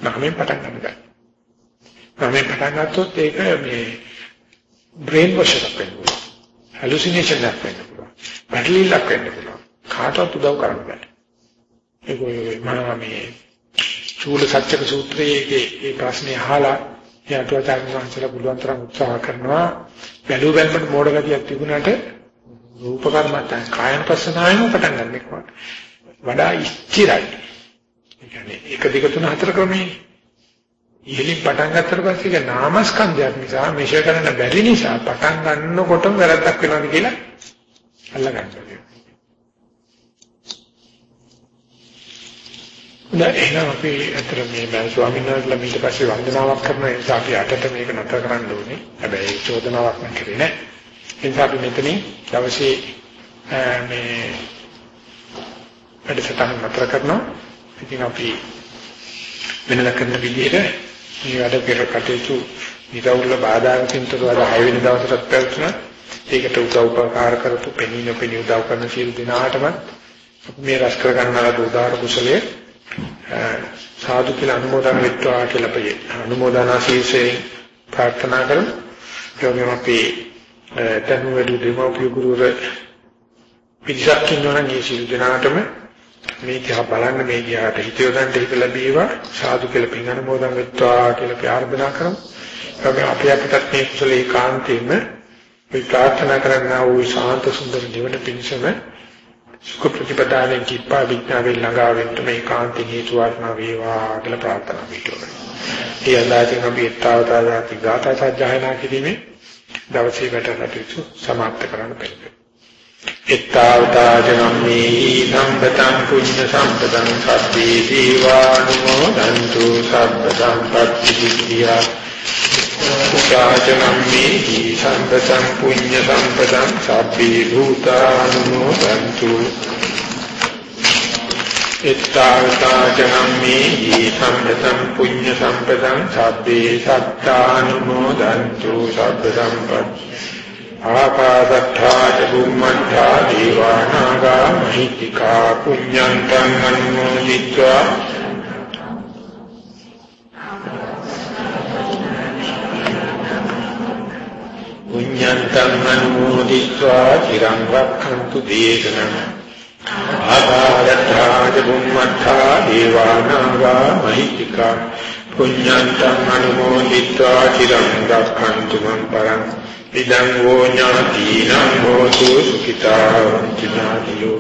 නාමයෙන් පටන් ගන්නවා. නාමයෙන් පටන් ගත්තොත් ඒක මේ බ්‍රේන් වොෂ් එකක් වෙනවා. හැලුසිනේෂන් එකක් වෙනවා. පැටලිල්ලක් වෙනවා. කාටවත් උදව් කරන්න බෑ. ඒක මම මේ චූල සත්‍යක සූත්‍රයේ මේ ප්‍රශ්නේ අහලා එයාට වතාවන්සලා පුළුවන් තරම් උත්සාහ කරනවා. බැලු බැලමට මෝඩ ගතියක් තිබුණාට රූප කර්මයන් කායන පස්සනාවෙම පටන් ගන්න එක වඩා ස්ථිරයි. ඒ කියන්නේ 1 2 3 4 ක්‍රමයේ ඉහළින් පටන් ගත්තට පස්සේ ඒක නාමස්කන්ධයක් නිසා මෙෂර් කරන්න බැරි නිසා පටන් ගන්නකොටම වැරද්දක් වෙනවාද කියලා අල්ලගන්න ඕනේ. දැන් එහෙනම් අපි අතර මේ මම ස්වාමීන් වහන්සේලා ඊට පස්සේ වන්දනාවක් කරන නිසා අපි අටට මේක නතර කරන්න ඕනේ. හැබැයි චෝදනාවක් නම් කරේ නැහැ. නිසා අපි මෙතනින් දවසේ මේ වැඩසටහන නතර කරනවා. ඉතින් අපි වෙනදා කරන විදිහට මේ වැඩ පෙර කටයුතු නිරවුල් බාධාකින් තොරව අද 6 වෙනි දවසට පැවතුණා. ඒකට උදව් උපකාර කරපු පෙනී නොපෙනී උදව් කරන සියලු දෙනාටම මේ රැස් කර ගන්නා උදාාර කුසලයේ සාදු කියලා අනුමෝදන් වෙත්වා කියලා අපි අනුමෝදනා ශීර්ෂයෙන් ප්‍රාර්ථනා කරමු. ඒගොල්ලෝ අපේ දැනුම වැඩි දෙමව්පිය ගුරුවර පිටසක් ඉන්නවනම් මේ සිල් දනාටම මේ දිහා බලන්න මේ දිහාට හිත යොදන්න හිත ලැබීවා සාදු කියලා පින් අනුමෝදන් වෙත්වා කියලා ප්‍රාර්ථනා කරමු. අපි අපි අපිටත් මේ කුසල ඒකාන්තයෙන්ම මේ ප්‍රාර්ථනා කරන්නා වූ ශාන්ත සුන්දර ජීවන පිණිසම සුඛ ප්‍රතිපදාවෙන් කිප්පා විඥාවෙන් ළඟා වෙන්න මේ කාන්ති හේතු වාසනා වේවා කියලා ප්‍රාර්ථනා පිටුවන. ඒ අදාතින් අපි ඊතාවතාවාති ගාථා සජ්ජායනා කිරීමේ දවසේ වැඩ සමාප්ත කරන්න බැහැ. එත්තාවතාජනම්මේ සම්පතං පුඤ්ඤ සම්පතං සබ්බේ දීවානුමෝදන්තු සබ්බ සම්පත්ති සිද්ධියා උපාජනම්මේ සම්පතං පුඤ්ඤ සම්පතං සබ්බේ භූතානුමෝදන්තු එත්තාවතාචනම්මේ සම්පතම් පුඤ්ඤ සම්පතම් සබ්බේ සත්තානුමෝදන්තු සබ්බ සම්පත් ආකාදත්තාච බුම්මත්තා දීවානාගා මහිත්‍තිකා පුඤ්ඤං තං අනුමෝදිත්වා පුඤ්ඤං තං අනුමෝදිත්වා චිරං රක්ඛන්තු දේශනං ආකාරත්තාජ බුම්මත්තා දේවානාගා මහිත්‍තිකා. පුඤ්ඤන්තං අනුමෝදිත්වා චිරං රක්ඛන්තු මං පරං. ඉදං වූ ඥාතිනං හෝතු සුඛිතා චිනාතියෝ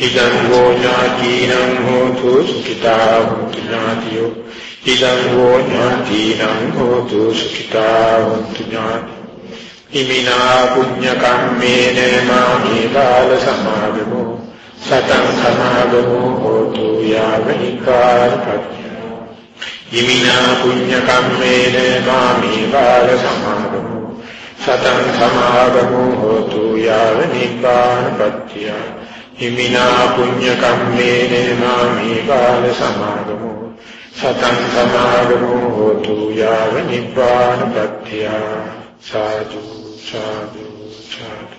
ඉදං වූ ඥාතිනං හෝතු සුඛිතා චිනාතියෝ ඉදං වූ ඥාතිනං හෝතු සුඛිතා චිනාතියෝ ඉමිනා පුඤ්ඤ කම්මේන මාමේ බාල සමාදමෝ. සතං සමාගමෝ හෝතු යාවනිකාරපත්‍ය ඉමිනා පුඤ්ඤ කම්මේන මාමේ බාල සමාගමෝ සතං සමාගමෝ හෝතු යාව නිබ්බානපත්ත්‍ය හිමිනා පුඤ්ඤ කම්මේන මාමි බාල සමාගමෝ සතං සමාගමෝ හෝතු යාව නිබ්බානපත්ත්‍ය සාදු සාදු සාදු